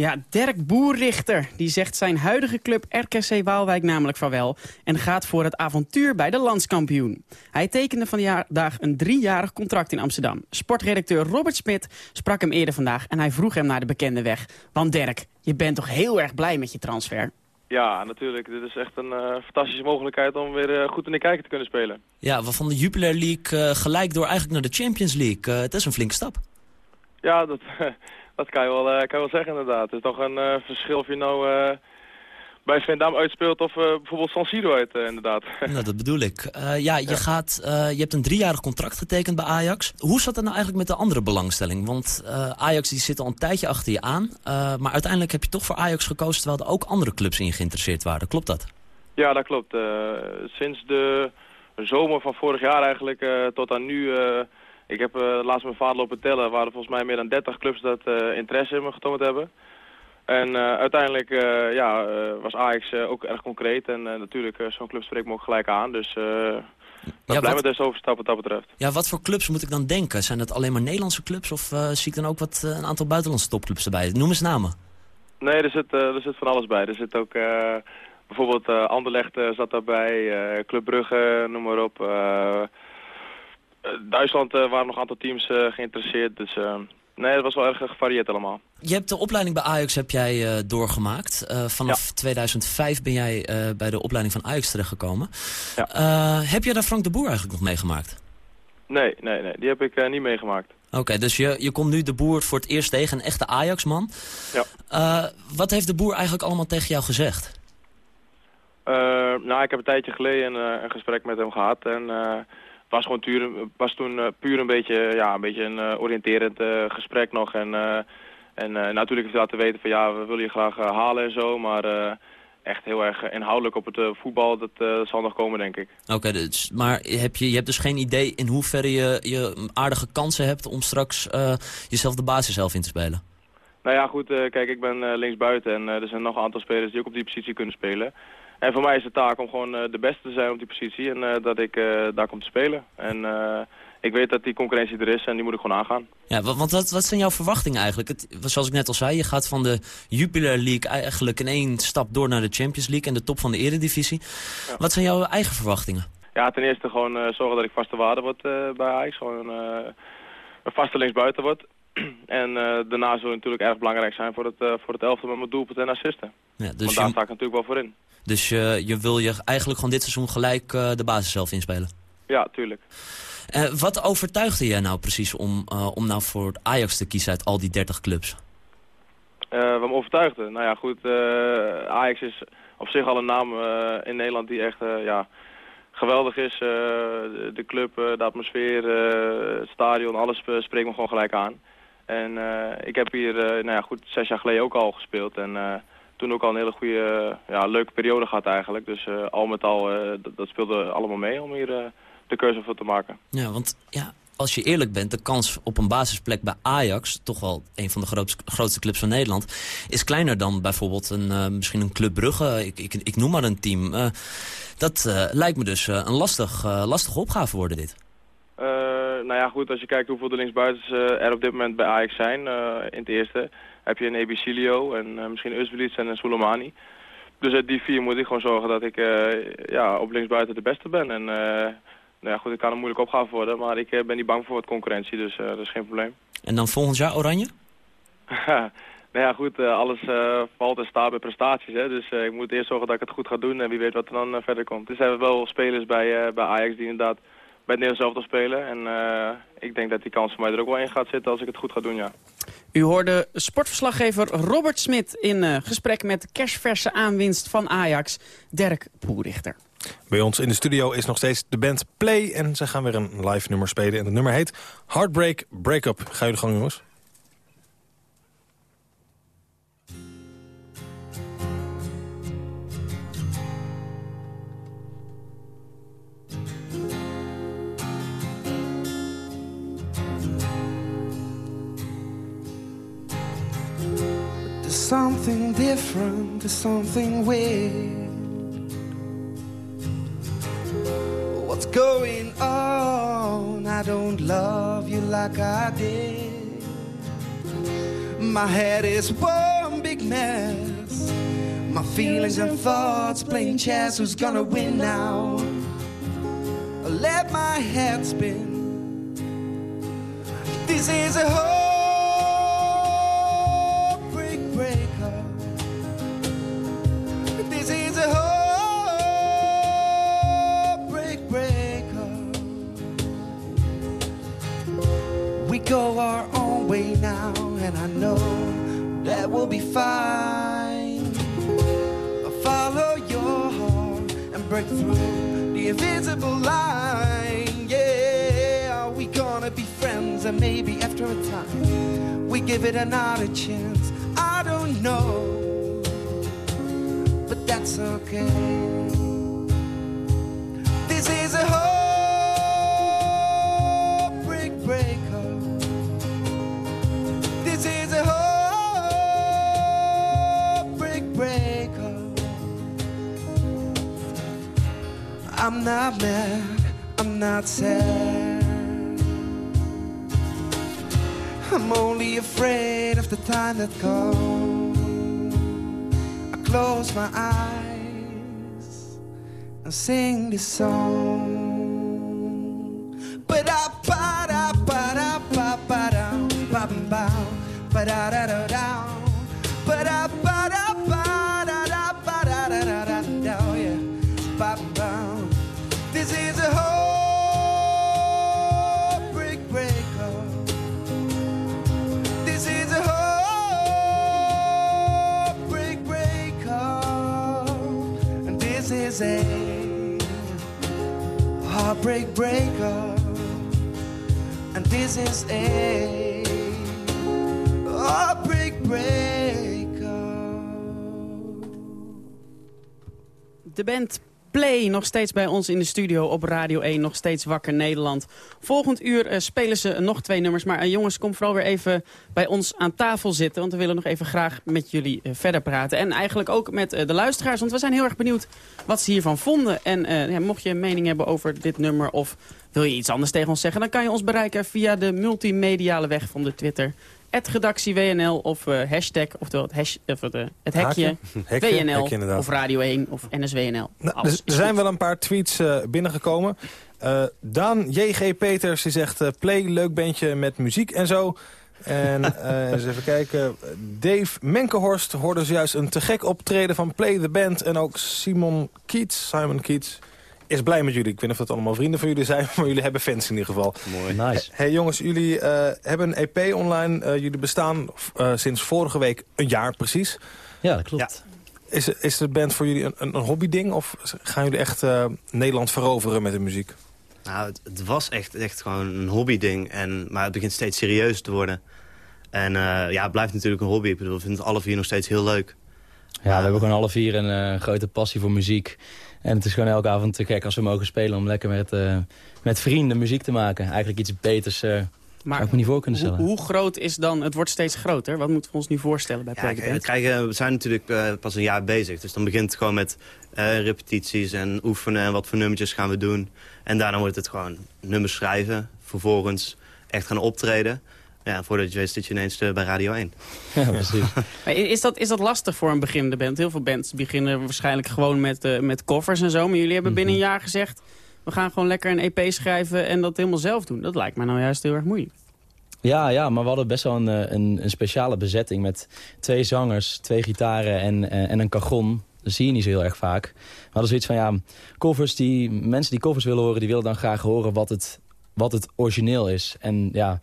Ja, Dirk Boerrichter die zegt zijn huidige club RKC Waalwijk namelijk vaarwel... en gaat voor het avontuur bij de landskampioen. Hij tekende vandaag een driejarig contract in Amsterdam. Sportredacteur Robert Smit sprak hem eerder vandaag... en hij vroeg hem naar de bekende weg. Want Dirk, je bent toch heel erg blij met je transfer? Ja, natuurlijk. Dit is echt een eh, fantastische mogelijkheid om weer eh, goed in de kijker te kunnen spelen. Ja, van de Jupiler League uh, gelijk door eigenlijk naar de Champions League. het is een flinke stap. Ja, dat, *laughs* dat kan, je wel, kan je wel zeggen inderdaad. Het is toch een verschil of je nou bij Vendam uitspeelt of bijvoorbeeld San Siro uit inderdaad. *laughs* Nou, dat bedoel ik. ja, je, Gaat, je hebt een driejarig contract getekend bij Ajax. Hoe zat het nou eigenlijk met de andere belangstelling? Want Ajax die zit al een tijdje achter je aan. maar uiteindelijk heb je toch voor Ajax gekozen terwijl er ook andere clubs in geïnteresseerd waren. Klopt dat? Ja, dat klopt. sinds de zomer van vorig jaar eigenlijk tot aan nu... Ik heb uh, laatst mijn vader lopen tellen. Er waren volgens mij meer dan 30 clubs dat uh, interesse in me getoond hebben. En uh, uiteindelijk ja, was Ajax ook erg concreet. En natuurlijk, zo'n club spreekt me ook gelijk aan. Dus ben blij met deze overstap wat dat betreft. Ja, wat voor clubs moet ik dan denken? Zijn dat alleen maar Nederlandse clubs of eh, zie ik dan ook wat, eh, een aantal buitenlandse topclubs erbij? Noem eens namen. Nee, er zit, eh, er zit van alles bij. Er zit ook eh, bijvoorbeeld eh Anderlecht eh, zat daarbij, eh, Club Brugge, noem maar op. Eh, Duitsland eh, waren nog een aantal teams eh, geïnteresseerd. Dus nee, het was wel erg gevarieerd allemaal. Je hebt de opleiding bij Ajax heb jij doorgemaakt. Vanaf 2005 ben jij bij de opleiding van Ajax terechtgekomen. Eh, heb jij daar Frank de Boer eigenlijk nog meegemaakt? Nee, nee, nee, die heb ik niet meegemaakt. Oké, dus je, je komt nu de Boer voor het eerst tegen, een echte Ajax-man. Ja. Wat heeft de Boer eigenlijk allemaal tegen jou gezegd? Nou, ik heb een tijdje geleden eh, een gesprek met hem gehad. En was, gewoon tuur, was toen eh, puur een beetje, ja, een, beetje een eh, oriënterend eh, gesprek nog. En, en natuurlijk heeft laten weten van ja, we willen je graag halen en zo. Maar echt heel erg inhoudelijk op het voetbal, dat zal nog komen denk ik. Oké, dus, maar heb je, je hebt dus geen idee in hoeverre je, je aardige kansen hebt om straks jezelf de basis zelf in te spelen? Nou ja, goed, eh, kijk, ik ben eh, linksbuiten en eh, er zijn nog een aantal spelers die ook op die positie kunnen spelen. En voor mij is de taak om gewoon de beste te zijn op die positie en dat ik daar kom te spelen. En ik weet dat die concurrentie er is en die moet ik gewoon aangaan. Ja, wa- want wat, wat zijn jouw verwachtingen eigenlijk? Het, zoals ik net al zei, je gaat van de Jupiler League eigenlijk in één stap door naar de Champions League en de top van de eredivisie. Wat zijn jouw eigen verwachtingen? Ja, ten eerste gewoon zorgen dat ik vaste waarde word bij Ajax. Gewoon een vaste linksbuiten word. *clears throat* en eh, daarna zou het natuurlijk erg belangrijk zijn voor het, eh, voor het elftal met mijn doelpunt en assisten. Ja, Want dus daar je, sta ik natuurlijk wel voor in. dus je, je wil je eigenlijk gewoon dit seizoen gelijk eh, de basis zelf inspelen? Ja, tuurlijk. Eh, wat overtuigde jij nou precies om, eh, om nou voor Ajax te kiezen uit al die 30 clubs? Eh, wat me overtuigde? Nou ja, goed. eh, Ajax is op zich al een naam eh, in Nederland die echt eh, ja, geweldig is. Eh, de, club, eh, de atmosfeer, eh, het stadion, alles eh, spreekt me gewoon gelijk aan. En eh, ik heb hier, eh, nou ja, goed, zes jaar geleden ook al gespeeld. En eh, toen ook al een hele goede, ja, leuke periode gehad eigenlijk. Dus al met al, dat, dat speelde allemaal mee om hier de keuze voor te maken. Ja, want ja, als je eerlijk bent, de kans op een basisplek bij Ajax, toch wel een van de grootste, grootste clubs van Nederland, is kleiner dan bijvoorbeeld een, misschien een Club Brugge. Ik, ik, ik noem maar een team. Dat lijkt me dus een lastig, lastige opgave worden dit. Eh, nou ja, goed, als je kijkt hoeveel de linksbuitens eh, er op dit moment bij Ajax zijn, eh, in het eerste, heb je een Ebicilio en misschien Usvelits en een Soleimani. Dus uit die vier moet ik gewoon zorgen dat ik ja, op linksbuiten de beste ben. En nou ja, goed, het kan een moeilijke opgave worden, maar ik ben niet bang voor wat concurrentie, dus dat is geen probleem. En dan volgend jaar Oranje? *laughs* nou ja, goed, alles valt en staat bij prestaties. Hè? Dus ik moet eerst zorgen dat ik het goed ga doen en wie weet wat er dan verder komt. Er zijn wel spelers bij, bij Ajax die inderdaad bij het Nederlands elftal spelen. En eh, ik denk dat die kans voor mij er ook wel in gaat zitten als ik het goed ga doen, ja. U hoorde sportverslaggever Robert Smit in eh, gesprek met de cashverse aanwinst van Ajax, Dirk Poerichter. Bij ons in de studio is nog steeds de band Play. En ze gaan weer een live nummer spelen. En het nummer heet Heartbreak Breakup. Ga je de gang, jongens? Something different, there's something weird. What's going on? I don't love you like I did. My head is one big mess. My feelings and thoughts playing chess. Who's gonna win now? I let my head spin. This is a heartbreak know that we'll be fine. I'll Follow your heart and break through the invisible line. Yeah, are we gonna be friends? And maybe after a time, we give it another chance. I don't know, but that's okay. This is a heartbreak I'm not mad, I'm not sad. I'm only afraid of the time that comes. I close my eyes and sing this song. But I ba da ba da ba ba da ba ba da da da heartbreak breaker. And this is a heartbreak oh, breaker. De band Play nog steeds bij ons in de studio op Radio 1. Nog steeds wakker Nederland. Volgend uur eh, spelen ze nog twee nummers. Maar eh, jongens, kom vooral weer even bij ons aan tafel zitten. Want we willen nog even graag met jullie eh, verder praten. En eigenlijk ook met de luisteraars. Want we zijn heel erg benieuwd wat ze hiervan vonden. En mocht je een mening hebben over dit nummer... of wil je iets anders tegen ons zeggen... dan kan je ons bereiken via de multimediale weg van de Twitter redactie WNL of eh, hashtag, oftewel het, hash, of het, eh, het hekje? *laughs* Hekje, WNL hekje of Radio 1 of NSWNL. Nou, er zijn goed. wel een paar tweets eh, binnengekomen. Eh, Daan J.G. Peters die zegt... play, leuk bandje met muziek en zo. En *laughs* eens even kijken. Dave Menkenhorst hoorde zojuist een te gek optreden van Play the Band. En ook Simon Keats, Simon Keats, is blij met jullie. Ik weet niet of dat allemaal vrienden van jullie zijn, *laughs* maar jullie hebben fans in ieder geval. Mooi. Nice. Hey jongens, jullie eh, hebben een EP online. Eh, jullie bestaan eh, sinds vorige week een jaar precies. Ja, dat klopt. Is, is de band voor jullie een, een, hobbyding? Of gaan jullie echt eh, Nederland veroveren met de muziek? Nou, het, het was echt, echt gewoon een hobbyding. En, maar het begint steeds serieus te worden. En eh, ja, het blijft natuurlijk een hobby. Ik bedoel, we vinden het alle vier nog steeds heel leuk. Ja, we hebben gewoon alle vier een eh, grote passie voor muziek. En het is gewoon elke avond te gek als we mogen spelen... om lekker met, eh, met vrienden muziek te maken. Eigenlijk iets beters eh zou ik me niet voor kunnen hoe, stellen. hoe groot is dan, het wordt steeds groter, wat moeten we ons nu voorstellen bij Ja, Play the kijk, Band? we, krijgen, we zijn natuurlijk eh, pas een jaar bezig. Dus dan begint het gewoon met eh, repetities en oefenen... en wat voor nummertjes gaan we doen. En daarna wordt het gewoon nummers schrijven. Vervolgens echt gaan optreden. Ja, voordat je weet zit je ineens eh, bij Radio 1. *laughs* Ja, precies. *laughs* Maar Is dat, is dat lastig voor een beginnende band? Heel veel bands beginnen waarschijnlijk gewoon met, eh, met covers en zo. Maar jullie hebben binnen een jaar gezegd... we gaan gewoon lekker een EP schrijven en dat helemaal zelf doen. Dat lijkt mij nou juist heel erg moeilijk. Ja, ja, maar we hadden best wel een, eh, een, een speciale bezetting met twee zangers, twee gitaren en, eh, en een cajon. Dat zie je niet zo heel erg vaak. We hadden zoiets van, ja, covers die, mensen die covers willen horen, die willen dan graag horen wat het, wat het origineel is. En ja,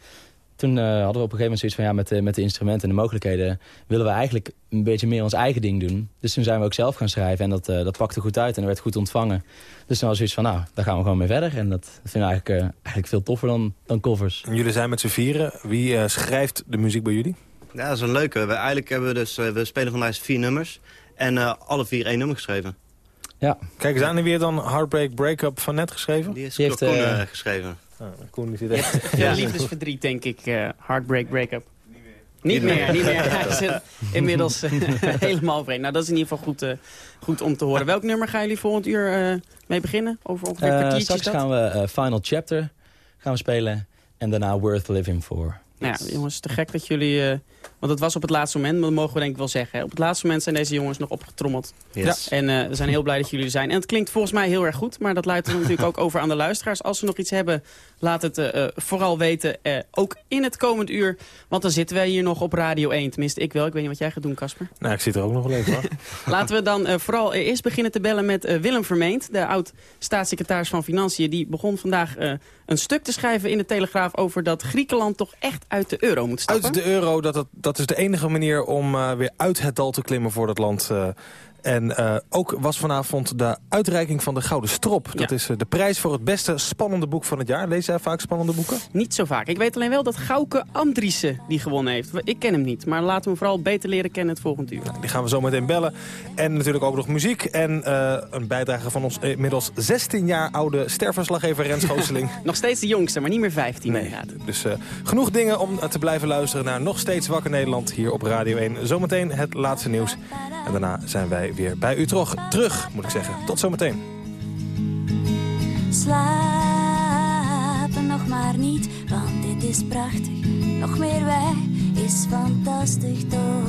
toen eh, hadden we op een gegeven moment zoiets van, ja, met de, met de instrumenten en de mogelijkheden willen we eigenlijk een beetje meer ons eigen ding doen. Dus toen zijn we ook zelf gaan schrijven en dat, eh, dat pakte goed uit en dat werd goed ontvangen. Dus toen was zoiets van, nou, daar gaan we gewoon mee verder. En dat vinden we eigenlijk, eh, eigenlijk veel toffer dan, dan covers. En jullie zijn met z'n vieren. Wie schrijft de muziek bij jullie? Ja, dat is een leuke. We, eigenlijk hebben we dus, we spelen vandaag vier nummers. En eh, alle vier één nummer geschreven. Ja. Kijk, is aan weer dan Heartbreak Breakup van net geschreven? Die is Die heeft, geschreven. Ah, Koen zit echt... veel liefdesverdriet, denk ik. eh, heartbreak, breakup. Niet meer, niet meer. *laughs* Hij zit inmiddels eh, *laughs* helemaal vreemd. Nou, dat is in ieder geval goed, eh, goed om te horen. Welk nummer gaan jullie volgend uur eh, mee beginnen? Over ongeveer een Eh, kwartiertje straks dat? gaan we eh, Final Chapter gaan we spelen. En daarna Worth Living For. Nou ja, jongens, te gek dat jullie... eh, want het was op het laatste moment, maar dat mogen we denk ik wel zeggen. Hè. Op het laatste moment zijn deze jongens nog opgetrommeld. Yes. En eh, we zijn heel blij dat jullie er zijn. En het klinkt volgens mij heel erg goed, maar dat luidt er natuurlijk ook over aan de luisteraars. Als ze nog iets hebben, laat het eh, vooral weten. eh, ook in het komend uur, want dan zitten wij hier nog op Radio 1. Tenminste, ik wel. Ik weet niet wat jij gaat doen, Casper. Nou, ik zit er ook nog wel even hoor. *laughs* Laten we dan eh, vooral eerst beginnen te bellen met Willem Vermeend, de oud-staatssecretaris van Financiën. Die begon vandaag eh, een stuk te schrijven in de Telegraaf over dat Griekenland toch echt uit de euro moet stappen. Uit de euro, dat, dat, dat is de enige manier om eh, weer uit het dal te klimmen voor dat land. eh. En eh, ook was vanavond de uitreiking van de Gouden Strop. Dat Ja. is eh, de prijs voor het beste spannende boek van het jaar. Lees jij vaak spannende boeken? Niet zo vaak. Ik weet alleen wel dat Gauke Andriessen die gewonnen heeft. Ik ken hem niet, maar laten we hem vooral beter leren kennen het volgende uur. Die gaan we zo meteen bellen. En natuurlijk ook nog muziek. En eh, een bijdrage van ons inmiddels 16 jaar oude sterverslaggever Rens *laughs* Gooseling. Nog steeds de jongste, maar niet meer 15 Nee, inderdaad. dus genoeg dingen om te blijven luisteren naar Nog Steeds Wakker Nederland hier op Radio 1. Zometeen het laatste nieuws. En daarna zijn wij weer bij u terug, terug moet ik zeggen. Tot zometeen. Slide maar niet, want dit is prachtig. Nog meer wij is fantastisch toch.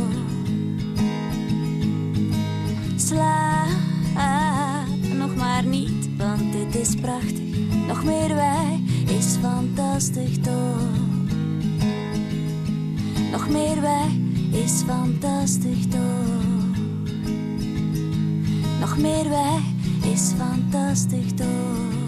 Slaap nog maar niet, want dit is prachtig. Nog meer wij is fantastisch toch. Nog meer wij is fantastisch toch. Nog meer wij is fantastisch toch.